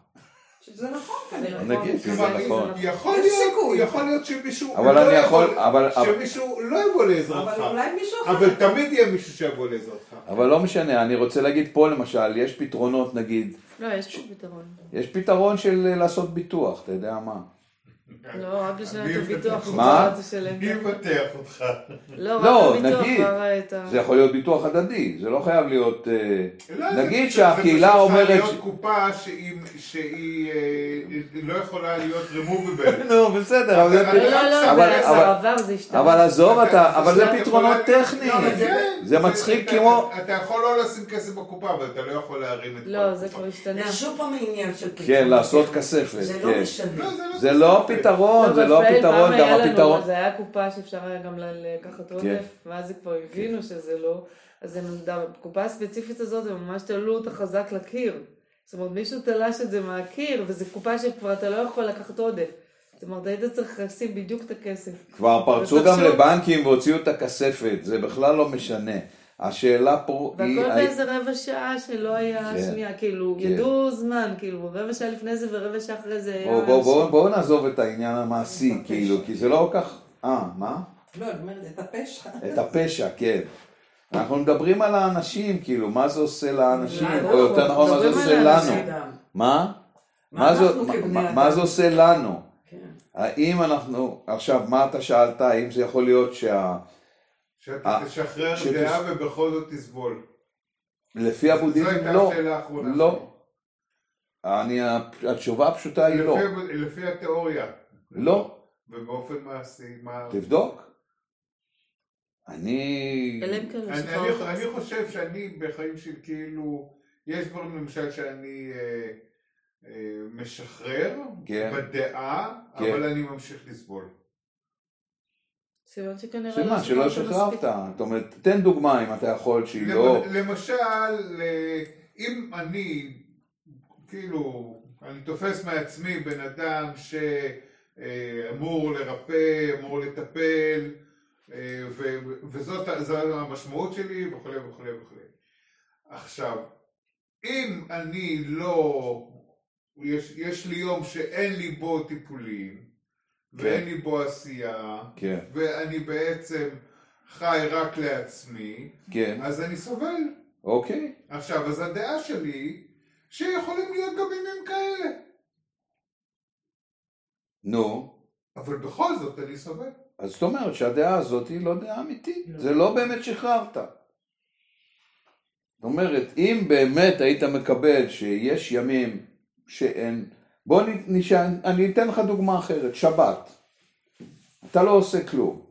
שזה נכון כנראה. נגיד שזה כלומר, נכון. יכול להיות. יכול להיות שמישהו אבל לא אני יכול- אבל- שמישהו לא יבוא לעזרתך. אבל אולי מישהו אחר. אבל תמיד יהיה מישהו שיבוא לעזרתך. אבל לא משנה, אני רוצה להגיד פה למשל, יש פתרונות נגיד, לא, יש פה פתרון. יש פתרון של אה, לעשות ביטוח, אתה יודע מה? לא, רק לשלם את הביטוח, מה? מי יבטח אותך? לא, לא, רק הביטוח, נגיד. זה יכול להיות ביטוח הדדי, זה לא חייב להיות... אה, לא, זה נגיד פשוט- שהקהילה זה פשוט אומרת צריכה ש- להיות קופה שהיא- אה, לא יכולה להיות removable. נו, <laughs> בסדר, אבל זה... לא, לא, לא, זה זה עזוב אבל זה פתרונות טכניים. לא, זה- זה מצחיק אתה- כמו... אתה יכול לא לשים כסף בקופה, אבל אתה לא יכול להרים את לא, זה. כבר השתנה. זה שוב פעם עניין של פתרון. כן, לעשות. כספת, זה כן. לא משנה. לא, זה לא זה לא כסף. פתרון, זה לא הפתרון, גם הפתרון... זה היה קופה שאפשר היה גם לקחת כן. עודף, ואז כבר הבינו שזה לא. אז בקופה הספציפית הזאת הם ממש תלו אותה חזק לקיר. זאת אומרת, מישהו תלש את זה מהקיר, וזו קופה שכבר אתה לא יכול לקחת עודף. זאת אומרת, היית צריך לשים בדיוק את הכסף. כבר פרצו גם לבנקים והוציאו את הכספת, זה בכלל לא משנה. השאלה פה היא... והכל באיזה רבע שעה שלא היה כן. שנייה, כאילו, כן. ידעו זמן, כאילו, רבע שעה לפני זה ורבע שעה אחרי זה היה... בואו בוא, בוא. בוא נעזוב את העניין המעשי, את הפשע. כאילו, כי זה לא כל כך... אה, מה? לא, אני אומרת, את הפשע. את הפשע, כן. אנחנו מדברים על האנשים, כאילו, מה זה עושה לאנשים, או יותר נכון, מה זה עושה לנו. מה? זה-? מה זה עושה לנו? כן. האם אנחנו, עכשיו, מה אתה שאלת, האם זה יכול להיות שה... שאתה אה, תשחרר דעה ובכל זאת תסבול. לפי הבודהיזם לא. לא. אני, התשובה הפשוטה היא. לא. לפי- לפי התיאוריה. לא. ובאופן מעשי, מה... תבדוק. אני... כן אני, חושב שאני בחיים שלי כאילו, יש דברים למשל שאני אה, אה, משחרר כן. בדעה, כן. אבל אני ממשיך לסבול. סימן שכנראה סימן שלא שחררת. זאת אומרת, תן דוגמה אם אתה יכול שהיא לא... למשל, אה, אם אני, כאילו, אני תופס מעצמי בן אדם שאמור לרפא, אמור לטפל, אה, ו- וזאת המשמעות שלי וכולי וכולי וכולי. עכשיו, אם אני לא, יש, יש לי יום שאין לי בו טיפולים, ואין לי בו עשייה, כן, ואני בעצם חי רק לעצמי, כן, אז אני סובל. אוקיי. עכשיו, אז הדעה שלי, שיכולים להיות גם ימים כאלה, נו, אבל בכל זאת אני סובל. אז זאת אומרת שהדעה הזאת היא לא דעה אמיתית. זה לא באמת שחררת. זאת אומרת, אם באמת היית מקבל שיש ימים שאין... בוא נ- נשאל, אני אתן לך דוגמה אחרת, שבת. אתה לא עושה כלום.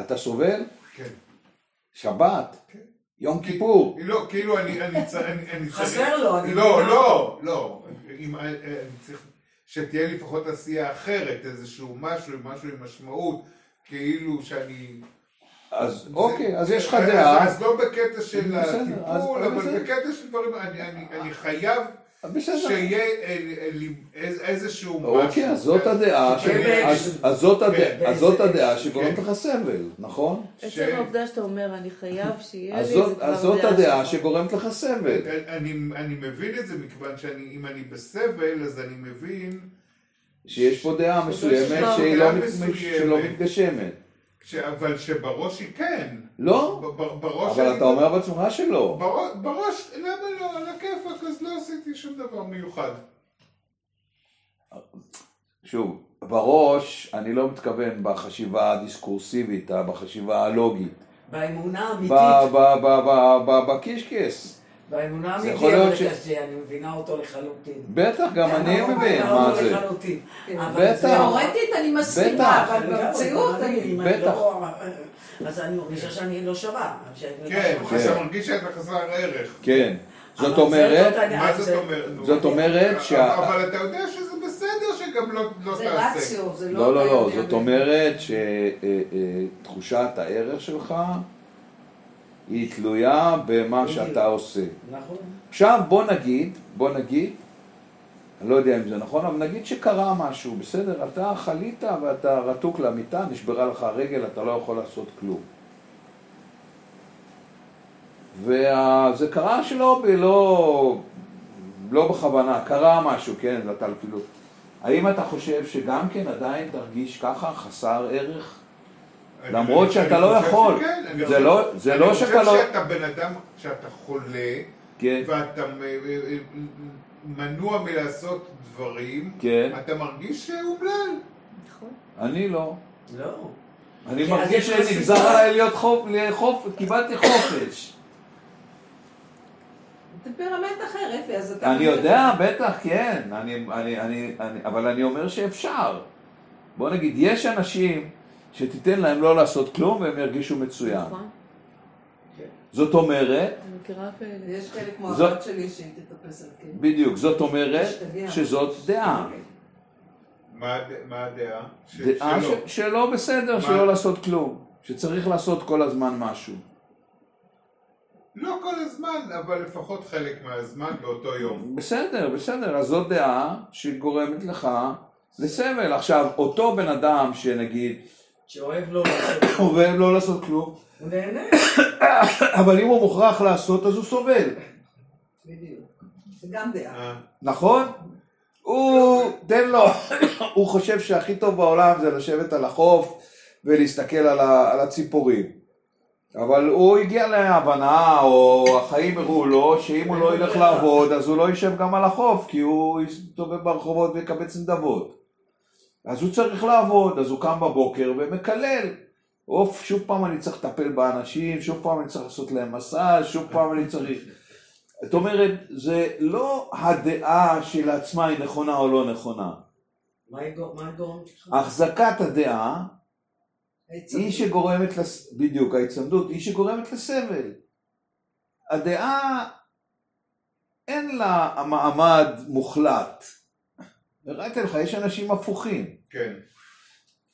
אתה סובל? כן. שבת? כן. יום כיפור. לא, כאילו אני, אני, צ- אני, אני צריך... חסר לו, אני לא, לא, לא. אם, אני צריך שתהיה לפחות עשייה אחרת, איזשהו משהו, משהו עם משמעות, כאילו שאני... אז אוקיי, אז יש לך דעה. אז לא בקטע של הטיפול, אז אבל. בקטע של דברים, אני- אני אני חייב. שיהיה אה, אה, איזשהו משהו. אוקיי, אז זאת הדעה, ש- כן, אז- זאת הדעה- כן. כן. שגורמת לך סבל, נכון? עצם העובדה שאתה אומר, אני חייב שיהיה לי, אז זה זאת- אז הדעה. שגורמת לך סבל. אני, אני מבין את זה מכיוון שאם אני בסבל אז אני מבין שיש פה דעה מסוימת שהיא לא. שלא מתגשמת. ש... אבל שבראש היא כן. לא, ב- בראש אבל אתה אומר בעצמך שלא. בראש, בראש, למה לא? על הכיפאק אז לא עשיתי שום דבר מיוחד. שוב, בראש, אני לא מתכוון בחשיבה הדיסקורסיבית, בחשיבה הלוגית. באמונה ב- האמיתית, ב- באמונה זה האמיתית, אבל ש- קשה, אני מבינה אותו לחלוטין. בטח, גם אני אני מבין מבינה מה זה. כן. אבל בטח. זה- תאורטית אני מסכימה. אבל במציאות אני... בטח. לא- אז אני מרגישה שאני לא שווה. לא כן. אתה מרגיש שאתה חסר ערך. כן. זאת זה אומרת, מה זאת זה- אומרת? זאת אומרת אבל- שה- אבל אתה יודע שזה בסדר שגם לא לא זה תעשה. רציו, זה לא... לא, לא, לא, זאת אומרת שתחושת הערך שלך היא תלויה במה. שאתה עושה. נכון. עכשיו בוא נגיד, בוא נגיד, אני לא יודע אם זה נכון, אבל נגיד שקרה משהו, בסדר? אתה חלית ואתה רתוק למיטה, נשברה לך הרגל, אתה לא יכול לעשות כלום. וזה קרה שלא, לא, לא בכוונה, קרה משהו, כן, ואתה אפילו... האם אתה חושב שגם כן עדיין תרגיש ככה, חסר ערך? למרות שאתה אני לא חושב יכול. שכן, אני זה לא- זה לא שאתה לא- אני חושב שאתה בן אדם, שאתה חולה, כן, ואתה מ- מנוע מלעשות דברים, כן, אתה מרגיש אומלל. נכון. אני לא. לא. אני מרגיש שנגזר. עליי להיות חופ... קיבלתי חופש. טמפרמנט אחר, אפי, אז אתה... אני יודע, בטח, כן, אני, אני, אני, אני, אבל אני אומר שאפשר. בוא נגיד, יש אנשים שתיתן להם לא לעשות כלום והם ירגישו מצוין. נכון. זאת אומרת, אני מכירה כאלה. יש חלק כמו זאת- הבת שלי שהיא תטפס על כן. בדיוק, זאת אומרת. שזאת דעה. מה הד- מה הדעה? דעה שלא. ש... שלא בסדר, מה? שלא לעשות כלום. שצריך לעשות כל הזמן משהו. לא כל הזמן, אבל לפחות חלק מהזמן באותו יום. בסדר, בסדר, אז זאת דעה שגורמת לך לסבל. עכשיו, אותו בן אדם שנגיד, שאוהב לא לעשות, <coughs> לא לעשות כלום, הוא נהנה. <coughs> אבל אם הוא מוכרח לעשות אז הוא סובל, בדיוק. זה גם דעה. אה, נכון? הוא, תן לו, <coughs> הוא חושב שהכי טוב בעולם זה לשבת על החוף ולהסתכל על, ה, על הציפורים. אבל הוא הגיע להבנה, או החיים הראו לו, שאם הוא לא ילך לעבוד, אז הוא לא יישב גם על החוף, כי הוא יסתובב ברחובות ויקבץ נדבות. אז הוא צריך לעבוד, אז הוא קם בבוקר ומקלל. אוף, שוב פעם אני צריך לטפל באנשים, שוב פעם אני צריך לעשות להם מסאז', שוב פעם אני צריך... זאת אומרת, זה לא הדעה שלעצמה היא נכונה או לא נכונה. מה יגור- מה יגורם לך? החזקת הדעה. היא שגורמת, לס... בדיוק, ההצמדות היא שגורמת לסבל. הדעה אין לה מעמד מוחלט. הראיתי לך, יש אנשים הפוכים. כן.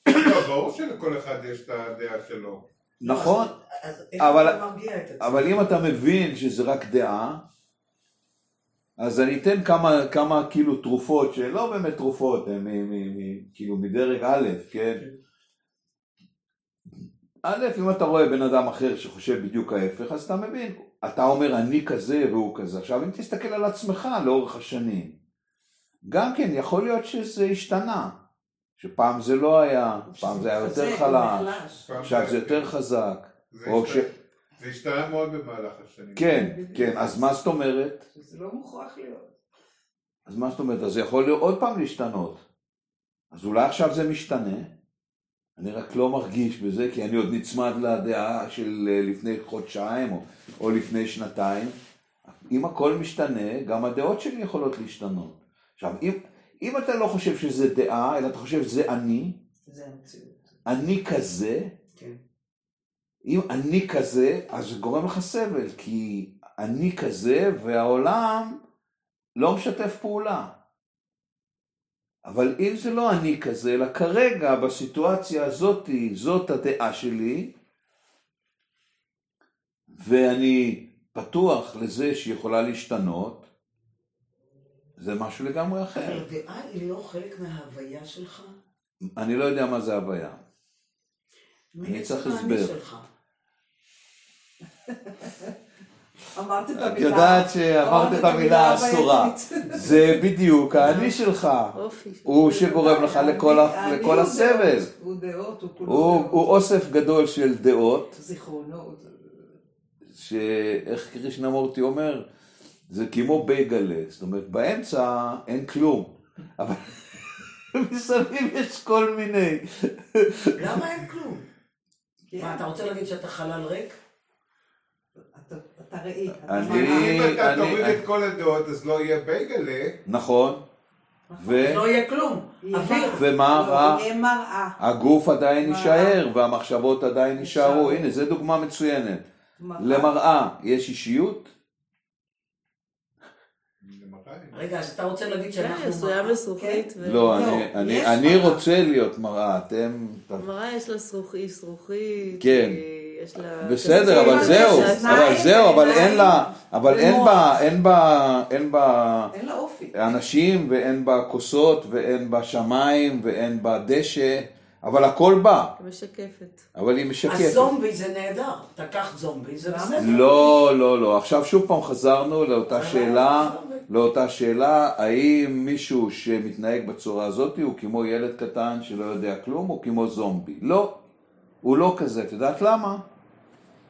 <coughs> לא, ברור שלכל אחד יש את הדעה שלו. נכון? אבל-? אבל אם אתה מבין שזה רק דעה, אז אני אתן כמה, כמה כאילו תרופות שלא באמת תרופות, הן מ- מ- מ- כאילו מדרג א', כן? א', אם אתה רואה בן אדם אחר שחושב בדיוק ההפך, אז אתה מבין, אתה אומר אני כזה והוא כזה. עכשיו אם תסתכל על עצמך לאורך השנים, גם כן יכול להיות שזה השתנה, שפעם זה לא היה, פעם זה היה יותר חלש, עכשיו זה- יותר חזק, זה השתנה- ש... זה השתנה מאוד במהלך השנים. כן, כן, אז מה זאת אומרת? שזה לא מוכרח להיות. אז מה זאת אומרת? אז זה יכול להיות עוד פעם להשתנות. אז אולי עכשיו זה משתנה, אני רק לא מרגיש בזה, כי אני עוד נצמד לדעה של אה, לפני חודשיים או, או לפני שנתיים. אם הכל משתנה, גם הדעות שלי יכולות להשתנות. עכשיו, אם, אם אתה לא חושב שזה דעה, אלא אתה חושב שזה אני, זה המציאות. אני כזה, כן. אם אני כזה, אז זה גורם לך סבל, כי אני כזה והעולם לא משתף פעולה. אבל אם זה לא אני כזה, אלא כרגע בסיטואציה הזאת, זאת הדעה שלי, ואני פתוח לזה שהיא יכולה להשתנות, זה משהו לגמרי אחר. אבל דעה היא לא חלק מההוויה שלך? אני לא יודע מה זה הוויה. מעצם צריך הסבר. <laughs> אמרת את המילה. את יודעת שאמרת את המילה האסורה. <laughs> זה בדיוק האני שלך. הוא שגורם לך לכל אני הסבל. דעות, הוא דעות, הוא כולו הוא דעות. הוא אוסף גדול של דעות, זיכרונות. שאיך קרישנמורטי אומר, זה כמו בייגלה, זאת אומרת באמצע אין כלום, אבל <laughs> מסביב יש כל מיני. למה אין כלום? כן. מה, אתה רוצה להגיד שאתה חלל ריק? אתה- אתה ראי. אם אתה תוריד את כל הדעות אז לא יהיה בייגלה, נכון, ו- לא יהיה כלום. אוויר. ומה לא, רע? יהיה מראה. הגוף עדיין. יישאר והמחשבות עדיין יישארו. הנה זו דוגמה מצוינת. מראה. למראה יש אישיות? למראה. רגע, אז אתה רוצה להגיד כן, שאנחנו... עשויה מזכוכית. ו- לא, לא, אני-. רוצה להיות מראה, אתם... מראה יש לה זכוכית, זכוכית. כן. היא- יש לה... בסדר, אבל זהו, אבל זהו, אבל אין לה, אבל אין. בה, אין בה, אין בה אין לה אופי. אנשים ואין בה כוסות ואין בה שמיים ואין בה דשא, אבל הכל בא, היא משקפת. אבל היא משקפת. הזומבי זה נהדר. תקח זומבי, זה? בסדר. לא, לא, לא. עכשיו שוב פעם חזרנו לאותה שאלה. לאותה שאלה, האם מישהו שמתנהג בצורה הזאת הוא כמו ילד קטן שלא יודע כלום, או כמו זומבי? לא, הוא לא כזה. את יודעת למה?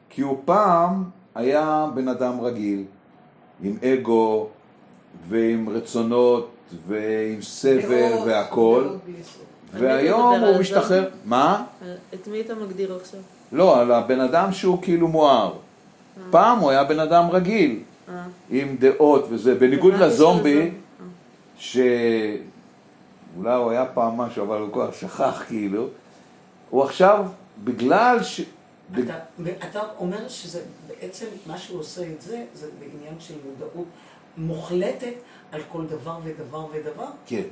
כי הוא פעם היה בן אדם רגיל, עם אגו, ועם רצונות, ועם סבל והכל, והיום הוא משתחרר... מה? את מי אתה מגדיר עכשיו? לא, על הבן אדם שהוא כאילו מואר. פעם הוא היה בן אדם רגיל, אה. עם דעות וזה, בניגוד לזומבי, אה. שאולי הוא היה פעם משהו, אבל הוא כבר שכח כאילו, הוא עכשיו, בגלל ש... אתה אומר שזה בעצם מה שהוא עושה את זה, זה בעניין של מודעות מוחלטת על כל דבר ודבר ודבר. כן.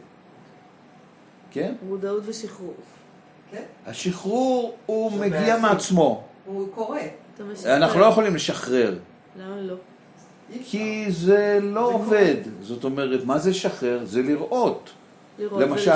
כן? מודעות ושחרור. כן? השחרור הוא זה מגיע בעצם. מעצמו. הוא משחרר. אנחנו לא יכולים לשחרר, למה לא? כי זה לא זה עובד. זאת אומרת, מה זה לשחרר? זה לראות. לראות למשל-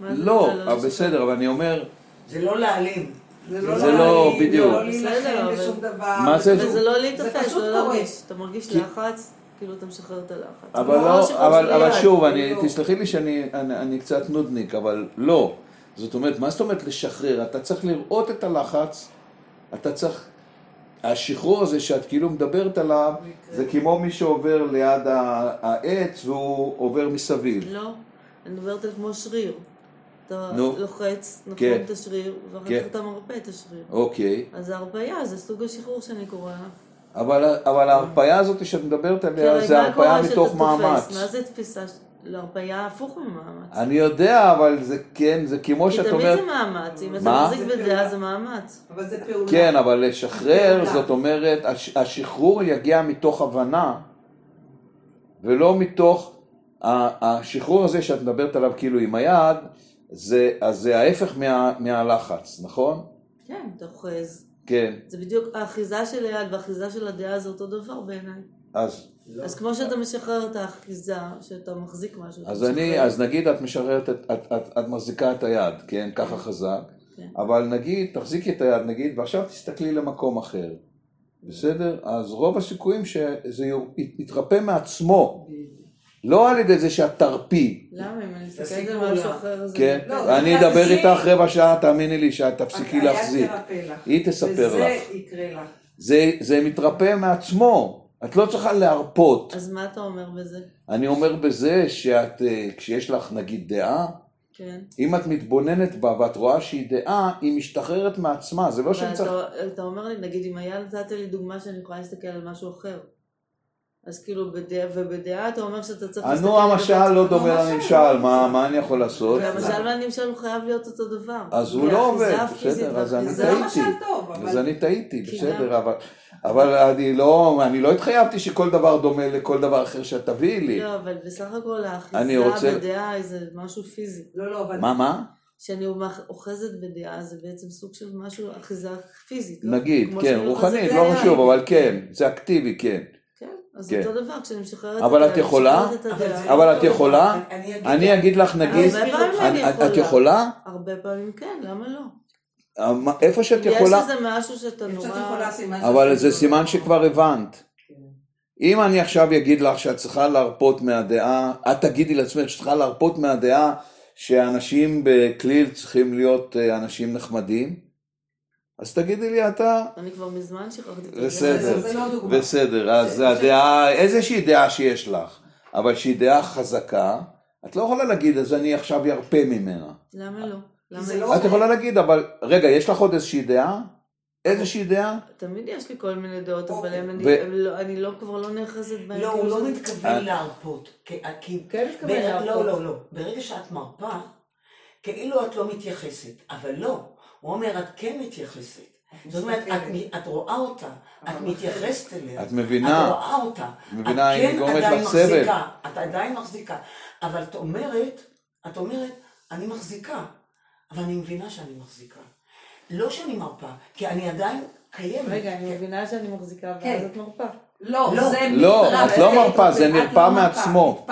זה לא, אבל לשחרר? בסדר, אבל אני אומר, זה לא להעלים. זה זה לא לא- בדיוק. לא להילחם בשום דבר. מה זה- וזה לא להיתפס, פשוט לא קורה. להרגיש. אתה מרגיש לחץ, כאילו אתה משחרר את הלחץ. אבל לא, אבל, אבל. שוב, אני, לא. תסלחי לי שאני אני, אני קצת נודניק, אבל לא. זאת אומרת, מה זאת אומרת לשחרר? אתה צריך לראות את הלחץ, אתה צריך... השחרור הזה שאת כאילו מדברת עליו, זה כמו מי שעובר ליד העץ והוא עובר מסביב. לא, אני מדברת על כמו שריר. אתה נו. לוחץ, נכון כן. את השריר, ואחר כן. כך אתה מרפא את השריר. אוקיי, אז ההרפאיה זה סוג השחרור שאני קוראה. אבל, אבל ההרפאיה הזאת שאת מדברת כי עליה, הרי זה הרפאיה מתוך? מאמץ. מה זה תפיסה? להרפאיה הפוך ממאמץ. אני יודע, אבל זה כן, זה כמו כי שאת תמיד אומרת... זה מאמץ, אם אתה? מחזיק זה בדעה. זה מאמץ. אבל זה פעולה. כן, אבל לשחרר. זאת אומרת, הש- השחרור יגיע מתוך הבנה, ולא מתוך... השחרור הזה שאת מדברת עליו כאילו עם היד, זה, אז זה ההפך מה, מהלחץ, נכון? כן, אוחז. כן, זה בדיוק, האחיזה של היד והאחיזה של הדעה זה אותו דבר בעיניי. אז, אז כמו שאתה משחרר את האחיזה, שאתה מחזיק משהו. אז אני, משחרר. אז נגיד את משחררת, את, את, את, את מחזיקה את היד, כן, ככה חזק, כן. אבל נגיד, תחזיקי את היד, נגיד, ועכשיו תסתכלי למקום אחר, בסדר? אז רוב הסיכויים שזה יתרפא מעצמו, לא על ידי זה שאת תרפי, למה? אם אני מסתכלת על משהו. אחר, זה... כן? לא, אני אדבר איתך רבע שעה, תאמיני לי שאת תפסיקי היד להחזיק. היא תספר וזה לך. יקרה לך. זה, זה מתרפא מעצמו. את לא צריכה להרפות. אז מה אתה אומר בזה? אני אומר בזה שאת, אה, כשיש לך נגיד דעה, כן. אם את מתבוננת בה ואת רואה שהיא דעה, היא משתחררת מעצמה. זה לא שאני צריך... אתה אומר לי, נגיד, אם היה נתת לי דוגמה שאני יכולה להסתכל על משהו אחר. אז כאילו, בדעה, ובדעה אתה אומר שאתה צריך אה, נו, המשל לא דומה לנמשל, מה מה אני יכול לעשות? והמשל והנמשל הוא חייב להיות אותו דבר. אז הוא לא עובד, בסדר, אז אני טעיתי. אז אני טעיתי, בסדר, אבל, אבל אני לא, אני לא התחייבתי שכל דבר דומה לכל דבר אחר שאת תביאי לי. לא, אבל בסך הכל אני האחיזה רוצה- בדעה זה משהו פיזי. לא, לא, אבל... מה, מה? שאני אוחזת בדעה זה בעצם סוג של משהו, אחיזה פיזית. לא? נגיד, כן, רוחנית. לא חשוב, אבל כן, זה אקטיבי, כן. כן, אז כן. אותו דבר כשאני משחררת אבל את את הדעה, יכולה? את אבל הדעה. זה אבל את יכולה? אני אגיד לך. נגיד, הרבה פעמים אני את- את יכולה? הרבה פעמים כן, למה לא? אה, איפה שאת יש יכולה, איזה משהו שאתה איפה שאת נורא... יכולה סימן אבל זה סימן שכבר הבנת. אם אני עכשיו אגיד לך שאת צריכה להרפות מהדעה, את תגידי לעצמך שאת צריכה להרפות מהדעה שאנשים בכליל צריכים להיות אה, אנשים נחמדים, אז תגידי לי אתה, אני כבר מזמן שכחתי את. בסדר. לא. בסדר, אז זה- הדעה, איזושהי דעה שיש לך, אבל שהיא דעה חזקה, את לא יכולה להגיד אז אני עכשיו ארפה ממנה. למה לא? לא? לא- את יכולה להגיד, אבל רגע, יש לך עוד איזושהי דעה? איזושהי דעה? תמיד יש לי כל מיני דעות, אבל אוקיי. הם- אני- כבר לא נאחזת בהם. לא, הוא כאילו לא אה. מתכוון להרפות. כי- כי- כן מתכוון להרפות. לא, לא, לא. ברגע שאת מרפה, כאילו את לא מתייחסת. אבל לא. הוא אומר, את כן מתייחסת. זאת אומרת, את את רואה אותה, את אבל מתייחסת אליה. את מבינה? את רואה אותה. מבינה, את כן עדיין. מחזיקה. את עדיין מחזיקה. אבל את אומרת, את אומרת, אני מחזיקה. אבל אני מבינה שאני מחזיקה. לא שאני מרפה, כי אני עדיין קיימת. רגע, אני מבינה שאני מחזיקה כן. ואז את מרפה. לא, לא. זה לא. את לא מרפה, זה את נרפא לא מעצמו.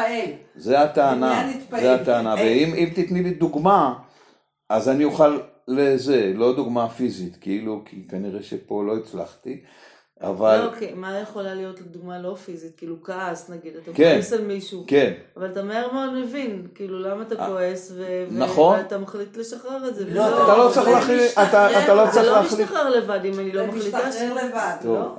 זה הטענה. זה הטענה. ואם אם תתני לי דוגמה, אז אני אוכל לזה, לא דוגמה פיזית, כאילו, כי כנראה שפה לא הצלחתי, אבל, לא, אוקיי, מה יכולה להיות לדוגמה לא פיזית? כאילו כעס נגיד, אתה כן. כועס על מישהו. כן, אבל אתה מהר מאוד מבין, כאילו למה אתה אה, כועס, ו- נכון. ואתה מחליט לשחרר את זה. לא, וזהו. אתה לא זה צריך להחליט, אתה אתה לא זה צריך לא להחליט, משתחרר לבד אם אני לא זה מחליטה. משתחרר לבד. לא.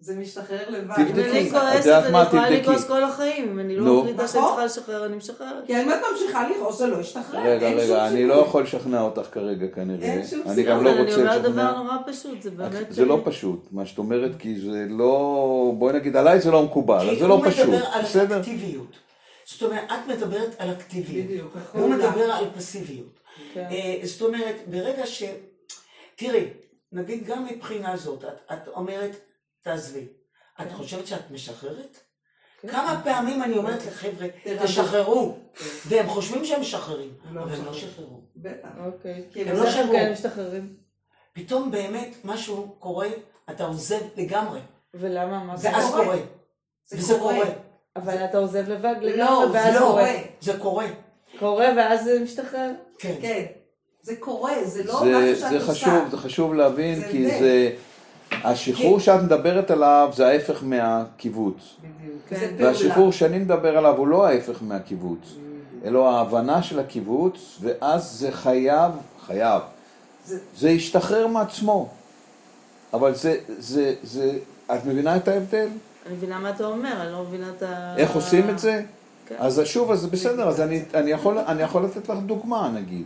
אה, זה משתחרר לבד. אני כועסת, אני? יכולה. לכעוס כל החיים. אם אני נו. לא מחליטה שאני נכון. צריכה לשחרר, אני משחררת. כי אם את ממשיכה לכעוס זה לא ישתחרר. רגע, רגע, אני. לא יכול לשכנע אותך כרגע כנראה, אין שום אני סיכוי. גם לא רוצה אני אומרת דבר לשכנע, נורא פשוט, זה באמת... זה לא פשוט, מה שאת אומרת, כי זה לא, בואי נגיד, עליי זה לא מקובל, אז כי זה לא הוא פשוט, מדבר על? אקטיביות. זאת אומרת, את מדברת על אקטיביות. הוא מדבר על פסיביות. כן. אה, זאת אומרת, ברגע ש... תראי, נגיד גם מבחינה זאת, את, את אומרת, תעזבי. את חושבת שאת משחררת? כן. כמה פעמים אני אומרת לחבר'ה, תירגעו. תשחררו, והם חושבים שהם משחררים, לא אבל הם לא. שחררו. בטח. אוקיי. כי הם לא שחררו. כן משתחררים? פתאום באמת משהו קורה, אתה עוזב לגמרי, ולמה? מה ואז קורה. קורה, זה וזה קורה. אבל אתה עוזב לבד לא, לגמרי, זה ואז לא קורה. קורה. זה קורה, קורה ואז זה משתחרר. כן. כן. זה קורה, זה לא זה, משהו שאת זה עושה. חשוב, זה חשוב להבין, זה כי. זה, השחרור שאת מדברת עליו זה ההפך מהקיבוץ. כן. והשחרור שאני מדבר עליו הוא לא ההפך מהקיבוץ, אלא ההבנה של הקיבוץ, ואז זה חייב, חייב, זה- ישתחרר מעצמו. אבל זה, זה, זה, את מבינה את ההבדל? אני מבינה מה אתה אומר, אני לא מבינה את ה... איך עושים את זה? כן. אז שוב, אז בסדר, אז אני, אני, יכול, אני יכול לתת לך דוגמה, נגיד,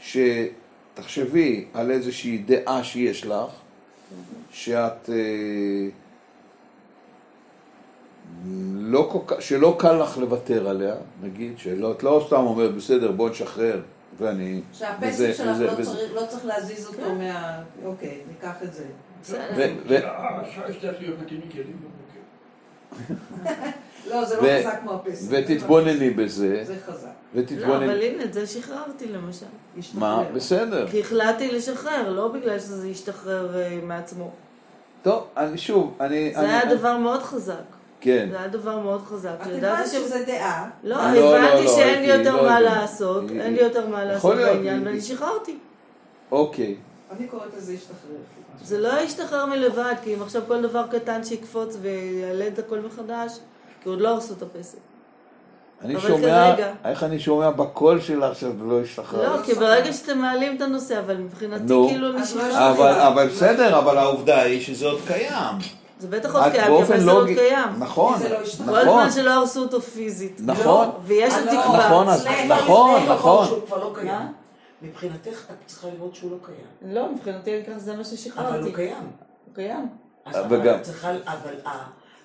שתחשבי על איזושהי דעה שיש לך, שאת אה, לא כל כך, שלא קל לך לוותר עליה, נגיד, שלא, את לא סתם אומרת, בסדר, בוא נשחרר, ואני... שהפסק שלך וזה- לא וזה- צריך- לא צריך להזיז אותו מה... אוקיי, ניקח את זה. בסדר. ו- ו- השעה שצריך להיות נקי מכלים בבוקר. <laughs> לא, זה לא חזק כמו הפסק. ותתבונני בזה, זה חזק. לא, ותתבונני... אבל הנה, את זה שחררתי למשל. ישתחרר. מה? בסדר. כי החלטתי לשחרר, לא בגלל שזה ישתחרר אה, מעצמו. טוב, אני שוב, אני... זה אני- היה דבר מאוד חזק. כן. זה היה דבר מאוד חזק. את הבנת שזה דעה. לא, לא, לא, הבנתי לא, שאין לי יותר לא מה. לעשות, היא- אין לי יותר מה לעשות בעניין, ואני שחררתי. אוקיי. אני קוראת לזה ישתחרר. זה לא ישתחרר מלבד, כי אם עכשיו כל דבר קטן שיקפוץ ויעלה את הכל מחדש, כי עוד לא הרסו את הפסק. אני אבל שומע, כרגע- איך אני שומע בקול שלך שאת לא השתחררת. לא, כי ברגע שאתם מעלים את הנושא, אבל מבחינתי נו. כאילו אז לא נשחרר. אבל, אבל בסדר, אבל העובדה היא שזה עוד קיים. זה בטח עוד את קיים, כי באופן הפסק עוד לוגי- קיים. נכון, כי זה לא השתחרר. כל נכון, זמן שלא הרסו אותו פיזית. נכון. ויש אה, עוד לא. תקווה. נכון, נכון, נכון. לא? מבחינתך את צריכה לראות שהוא לא קיים. לא, מבחינתי זה מה אבל ששחררתי. הוא קיים. הוא קיים. וגם- אבל אבל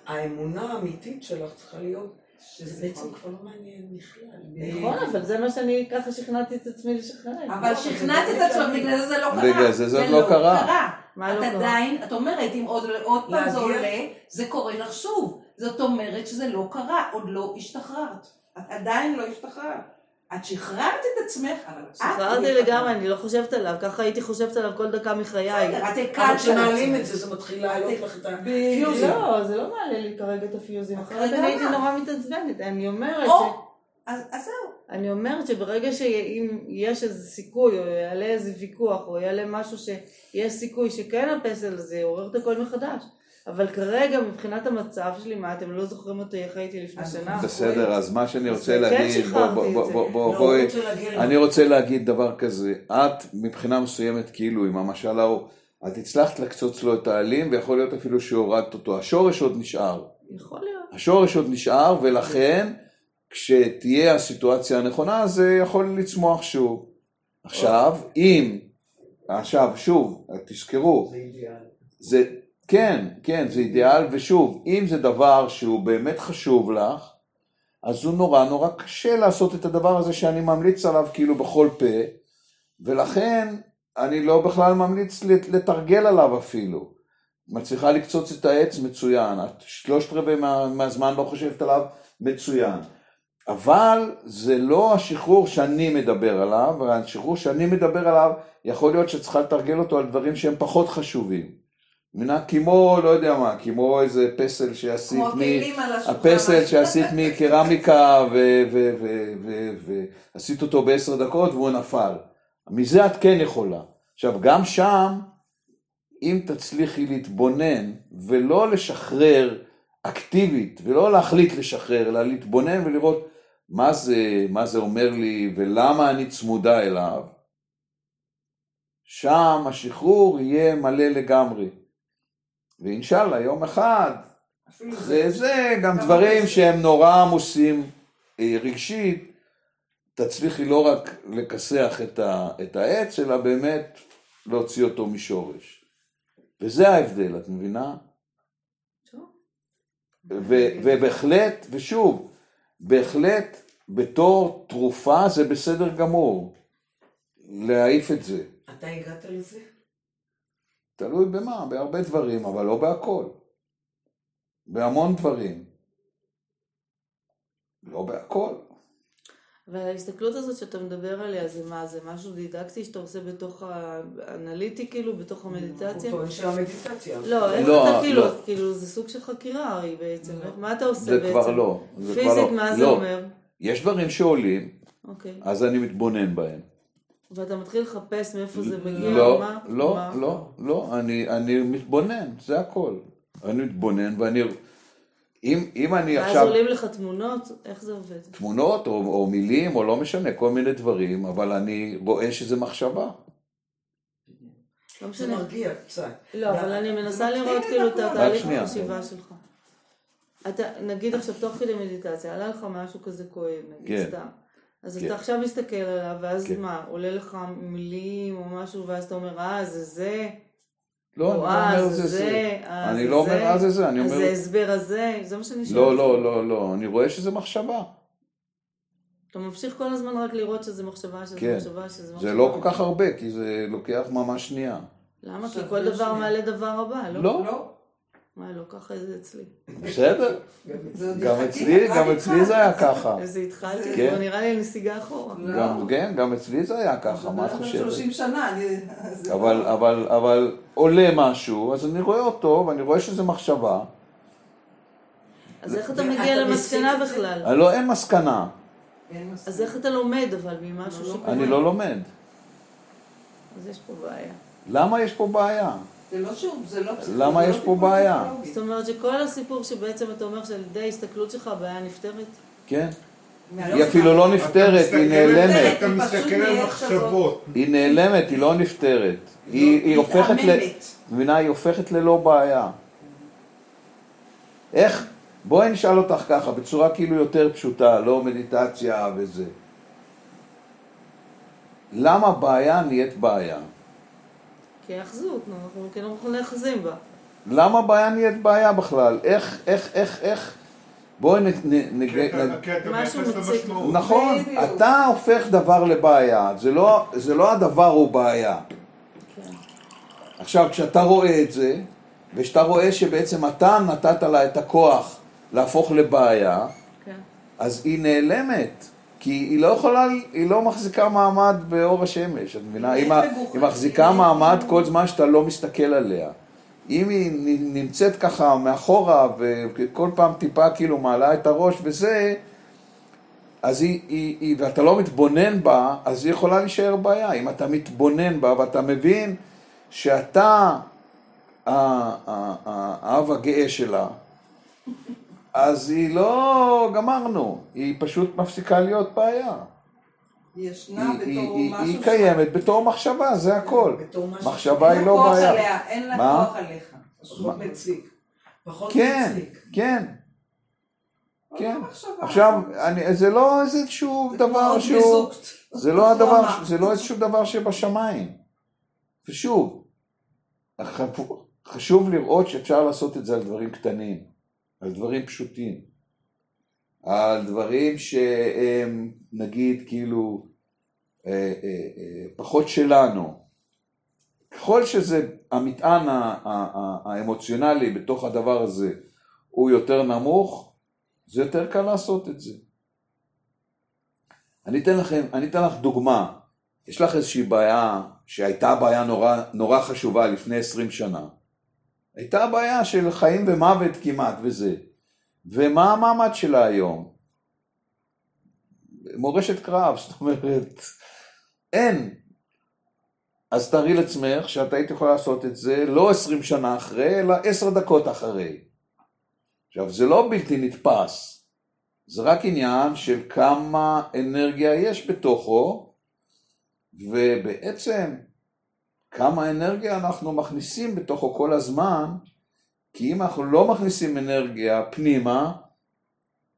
האמונה האמיתית שלך צריכה להיות, שזה זה בעצם. כבר לא מעניין בכלל. נכון, אבל זה מה שאני ככה שכנעתי את עצמי לשחרר. אבל שכנעת את עצמך, בגלל זה זה לא קרה. בגלל זה זה לא קרה. מה את לא קרה? עדיין, את אומרת, אם עוד עוד פעם זה עולה, זה קורה לך שוב. זאת אומרת שזה לא קרה, עוד לא השתחררת. את עדיין לא השתחררת. את שחררת את עצמך, אבל את... שחררתי. לגמרי, אני לא חושבת עליו, ככה הייתי חושבת עליו כל דקה מחיי. בסדר, את אבל הקלת כשמעלים על את זה, זה מתחיל להעלות לך את. הפיוזים. לא, זה לא מעלה לי כרגע את הפיוזים, אחרת אני הייתי? נורא מתעצבנת. אני אומרת ש... אז זהו. אני אומרת שברגע שאם יש איזה סיכוי, או יעלה איזה ויכוח, או יעלה משהו שיש סיכוי שכן הפסל הזה יעורר את הכל מחדש. אבל כרגע מבחינת המצב שלי, מה אתם לא זוכרים אותי איך הייתי לפני שנה? בסדר, אז מה שאני רוצה להגיד, בואי, אני רוצה להגיד דבר כזה, את מבחינה מסוימת כאילו עם המשל ההוא, את הצלחת לקצוץ לו את העלים ויכול להיות אפילו שהורדת אותו, השורש עוד נשאר, יכול להיות. השורש עוד נשאר ולכן כשתהיה הסיטואציה הנכונה זה יכול לצמוח שוב. עכשיו, אם, עכשיו שוב, תזכרו. זה, כן, כן, זה אידיאל, ושוב, אם זה דבר שהוא באמת חשוב לך, אז הוא נורא נורא קשה לעשות את הדבר הזה שאני ממליץ עליו כאילו בכל פה, ולכן אני לא בכלל ממליץ לת- לתרגל עליו אפילו. מצליחה לקצוץ את העץ מצוין, את שלושת רבעי מה, מהזמן לא חושבת עליו מצוין. אבל זה לא השחרור שאני מדבר עליו, השחרור שאני מדבר עליו יכול להיות שצריכה לתרגל אותו על דברים שהם פחות חשובים. מנה כמו, לא יודע מה, כמו איזה פסל שעשית מ... הפסל שעשית מקרמיקה ועשית אותו בעשר דקות והוא נפל. מזה את כן יכולה. עכשיו, גם שם, אם תצליחי להתבונן ולא לשחרר אקטיבית, ולא להחליט לשחרר, אלא להתבונן ולראות מה זה, מה זה אומר לי ולמה אני צמודה אליו, שם השחרור יהיה מלא לגמרי. ואינשאללה, יום אחד, אפילו זה זה, גם דברים? שהם נורא עמוסים אה, רגשית, תצליחי לא רק לכסח את, ה, את העץ, אלא באמת להוציא אותו משורש. וזה ההבדל, את מבינה? ו, ובהחלט, ושוב, בהחלט בתור תרופה זה בסדר גמור להעיף את זה. אתה הגעת לזה? תלוי במה, בהרבה דברים, אבל לא בהכל. בהמון דברים. לא בהכל. וההסתכלות הזאת שאתה מדבר עליה, זה מה? זה משהו דידקטי שאתה עושה בתוך האנליטי, כאילו, בתוך המדיטציה? הוא טוען שהמדיטציה. לא, איך לא, אתה כאילו, לא. כאילו, זה סוג של חקירה הרי בעצם. לא. מה אתה עושה זה בעצם? כבר לא. זה כבר פיזית, לא. מה זה לא. אומר? יש דברים שעולים, אוקיי. אז אני מתבונן בהם. ואתה מתחיל לחפש מאיפה זה מגיע, לא, מה? לא, מה? לא, לא, אני, אני מתבונן, זה הכל. אני מתבונן ואני... אם, אם אני ואז עכשיו... עולים לך תמונות, איך זה עובד? תמונות או, או מילים או לא משנה, כל מיני דברים, אבל אני רואה שזה מחשבה. לא זה משנה. מרגיע קצת. לא, אבל אני מנסה זה לראות כאילו את. התהליך. החשיבה שלך. אתה, נגיד עכשיו תוך כדי מדיטציה, עלה לך משהו כזה כואב, נגיד כן. סתם. אז כן. אתה עכשיו מסתכל עליו, ואז כן. מה, עולה לך מילים או משהו, ואז אתה אומר, אה, זה זה, לא, אני או לא אה, אומר זה זה זה. אה, אני זה לא אומר זה, אה זה זה, אני אז אומר... זה הסבר הזה, זה מה שאני שואלת. לא, לא, לא, לא, אני רואה שזה מחשבה. אתה ממשיך כל הזמן רק לראות שזה מחשבה, שזה כן. מחשבה, שזה מחשבה. זה לא כל כך הרבה, כי זה לוקח ממש שנייה. למה? כי כל דבר מעלה דבר הבא, לא? לא, לא. מה, לא ככה זה אצלי. בסדר. גם אצלי, גם. אצלי זה היה ככה. איזה התחלתי, כן. כבר נראה לי נסיגה אחורה. לא. גם, כן, גם אצלי זה היה ככה, מה את חושבת? 30 שנה, אני... אבל, לא- אבל, אבל עולה משהו, אז אני רואה אותו, ואני רואה שזה מחשבה. אז איך אתה מגיע למסקנה? בכלל? לא, אין מסקנה. אז איך אתה לומד אבל ממשהו לא, שקורה? אני לא לומד. אז יש פה בעיה. למה יש פה בעיה? זה לא שוב, זה לא פסיכולוגי. למה יש פה בעיה? זאת אומרת שכל הסיפור שבעצם אתה אומר שעל ידי ההסתכלות שלך הבעיה נפתרת? כן. היא אפילו לא נפתרת, היא נעלמת. אתה מסתכל על מחשבות. היא נעלמת, היא לא נפתרת. היא היא הופכת ל... מבינה? היא הופכת ללא בעיה. איך? בואי נשאל אותך ככה, בצורה כאילו יותר פשוטה, לא מדיטציה וזה. למה בעיה נהיית בעיה? כי האחזות, נו, אנחנו כאילו נאחזים בה. למה בעיה נהיית בעיה בכלל? איך, איך, איך, איך? בואי נ... נ, נ, כי אתה- נ כי אתה משהו מציק. נכון, בדיוק. אתה הופך דבר לבעיה, זה לא, זה לא הדבר הוא בעיה. כן. עכשיו, כשאתה רואה את זה, וכשאתה רואה שבעצם אתה נתת לה את הכוח להפוך לבעיה, כן. אז היא נעלמת. כי היא לא יכולה, היא לא מחזיקה מעמד באור השמש, את מבינה? היא היא, מחזיקה מעמד כל זמן שאתה לא מסתכל עליה. אם היא נמצאת ככה מאחורה, וכל פעם טיפה כאילו מעלה את הראש וזה, אז היא, היא, היא, ואתה לא מתבונן בה, אז היא יכולה להישאר בעיה. אם אתה מתבונן בה ואתה מבין שאתה האב הגאה שלה, אז היא לא גמרנו, היא פשוט מפסיקה להיות בעיה. היא ישנה היא, בתור היא, משהו היא קיימת בתור מחשבה, זה הכל. בתור משהו מחשבה היא אין לא לה כוח בעיה. עליה, אין לה? כוח עליך. פחות מציק. פחות כן, מציק. כן, כן. מחשבה. עכשיו, אני, זה לא איזשהו דבר שהוא... זה לא הדבר. <laughs> זה לא איזשהו דבר שבשמיים. ושוב, חשוב לראות שאפשר לעשות את זה על דברים קטנים, על דברים פשוטים, על דברים שהם נגיד כאילו אה, אה, אה, פחות שלנו. ככל שזה המטען האמוציונלי בתוך הדבר הזה הוא יותר נמוך, זה יותר קל לעשות את זה. אני אתן לכם, אני אתן לך דוגמה. יש לך איזושהי בעיה שהייתה בעיה נורא, נורא חשובה לפני עשרים שנה. הייתה בעיה של חיים ומוות כמעט וזה. ומה המעמד שלה היום? מורשת קרב, זאת אומרת, אין. אז תארי לעצמך שאת היית יכולה לעשות את זה לא עשרים שנה אחרי, אלא עשר דקות אחרי. עכשיו, זה לא בלתי נתפס. זה רק עניין של כמה אנרגיה יש בתוכו, ובעצם כמה אנרגיה אנחנו מכניסים בתוכו כל הזמן, כי אם אנחנו לא מכניסים אנרגיה פנימה,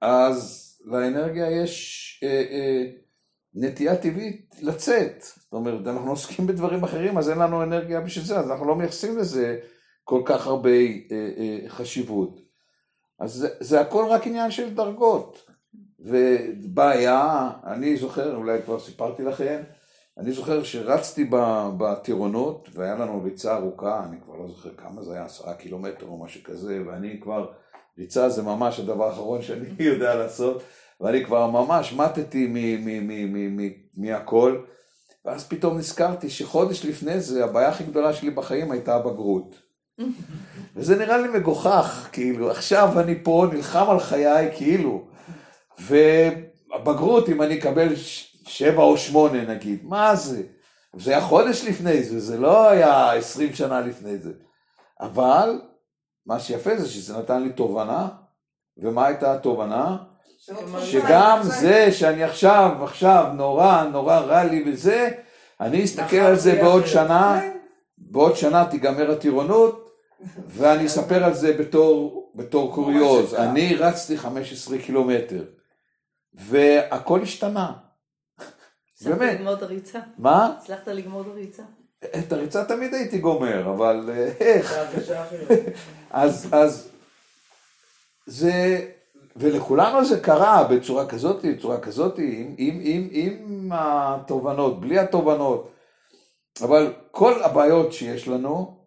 אז לאנרגיה יש אה, אה, נטייה טבעית לצאת. זאת אומרת, אנחנו עוסקים בדברים אחרים, אז אין לנו אנרגיה בשביל זה, אז אנחנו לא מייחסים לזה כל כך הרבה אה, אה, חשיבות. אז זה, זה הכל רק עניין של דרגות. ובעיה, אני זוכר, אולי כבר סיפרתי לכם, אני זוכר שרצתי בטירונות, והיה לנו ריצה ארוכה, אני כבר לא זוכר כמה זה היה, עשרה קילומטר או משהו כזה, ואני כבר, ריצה זה ממש הדבר האחרון שאני <laughs> יודע לעשות, ואני כבר ממש מתתי מהכל, ואז פתאום נזכרתי שחודש לפני זה, הבעיה הכי גדולה שלי בחיים הייתה הבגרות. <laughs> וזה נראה לי מגוחך, כאילו, עכשיו אני פה נלחם על חיי, כאילו, והבגרות, אם אני אקבל ש- שבע או שמונה נגיד, מה זה? זה היה חודש לפני זה, זה לא היה עשרים שנה לפני זה. אבל, מה שיפה זה שזה נתן לי תובנה, ומה הייתה התובנה? שגם זה שאני עכשיו, עכשיו, נורא, נורא רע לי וזה, אני אסתכל על זה מחר בעוד שנה. בעוד שנה תיגמר הטירונות, ואני <laughs> אספר על זה בתור, בתור קוריוז. אני רצתי 15 קילומטר, והכל השתנה. הצלחת. לגמור את הריצה? מה? הצלחת לגמור את הריצה? את הריצה תמיד הייתי גומר, אבל אה, איך? אז, אז זה, ולכולנו זה קרה בצורה כזאת, בצורה כזאת, עם, עם, עם, עם התובנות, בלי התובנות. אבל כל הבעיות שיש לנו,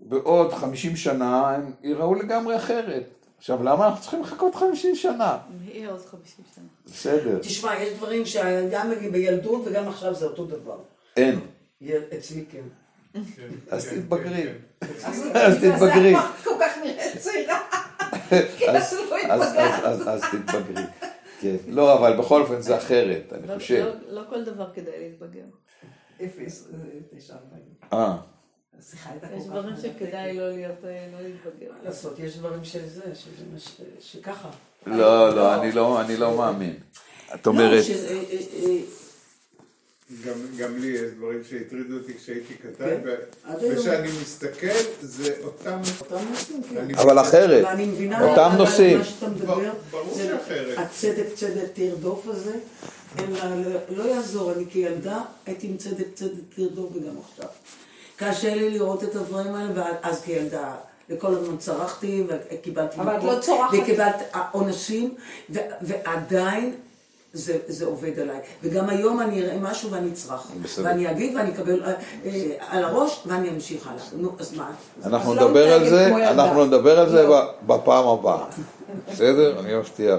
בעוד 50 שנה הם ייראו לגמרי אחרת. עכשיו, למה אנחנו צריכים לחכות 50 שנה? יהיה עוד 50 שנה. בסדר, תשמע, יש דברים שגם בילדות וגם עכשיו זה אותו דבר. אין. אצלי כן. כן, אז כן, תתבגרי. כן. אז <laughs> אז בגלל זה תתבגרי. כל כך נראית צעירה. <laughs> אז, אז לא אז. אז, אז, אז תתבגרי. כן. לא, אבל בכל אופן זה אחרת, אני לא- חושב. לא- לא כל דבר כדאי להתבגר. אפס, תשע, ארבעים. אה, השיחה הייתה כל יש כך דברים מרתקת. שכדאי לא להיות, אה, לא להתבגר. מה לעשות, יש דברים שזה, שככה. לא, לא, אני לא, אני לא מאמין. את אומרת, לא, ש- אה, אה, גם, גם לי יש דברים שהטרידו אותי כשהייתי קטן, כן. וכשאני מסתכל, זה אותם... אותם נושאים, כן. אבל אחרת. ואני מבינה, אותם נושאים. מה שאתה מדבר, ברור- שאחרת. הצדק צדק תרדוף הזה, לה, לא יעזור, אני כילדה הייתי עם צדק צדק תרדוף וגם עכשיו. קשה לי לראות את הדברים האלה, ואז כילדה, וכל הזמן צרחתי, וקיבלתי אבל את לא צורחת. וקיבלתי עונשים, ו- ועדיין זה, זה עובד עליי. וגם היום אני אראה משהו ואני אצרח. בסדר. ואני אגיד ואני אקבל אה, אה, על הראש, ואני אמשיך הלאה. נו, אז מה? אנחנו לא נדבר על מתנהגת זה. אנחנו נדבר על זה לא. בפעם הבאה. בסדר? אני מבטיח.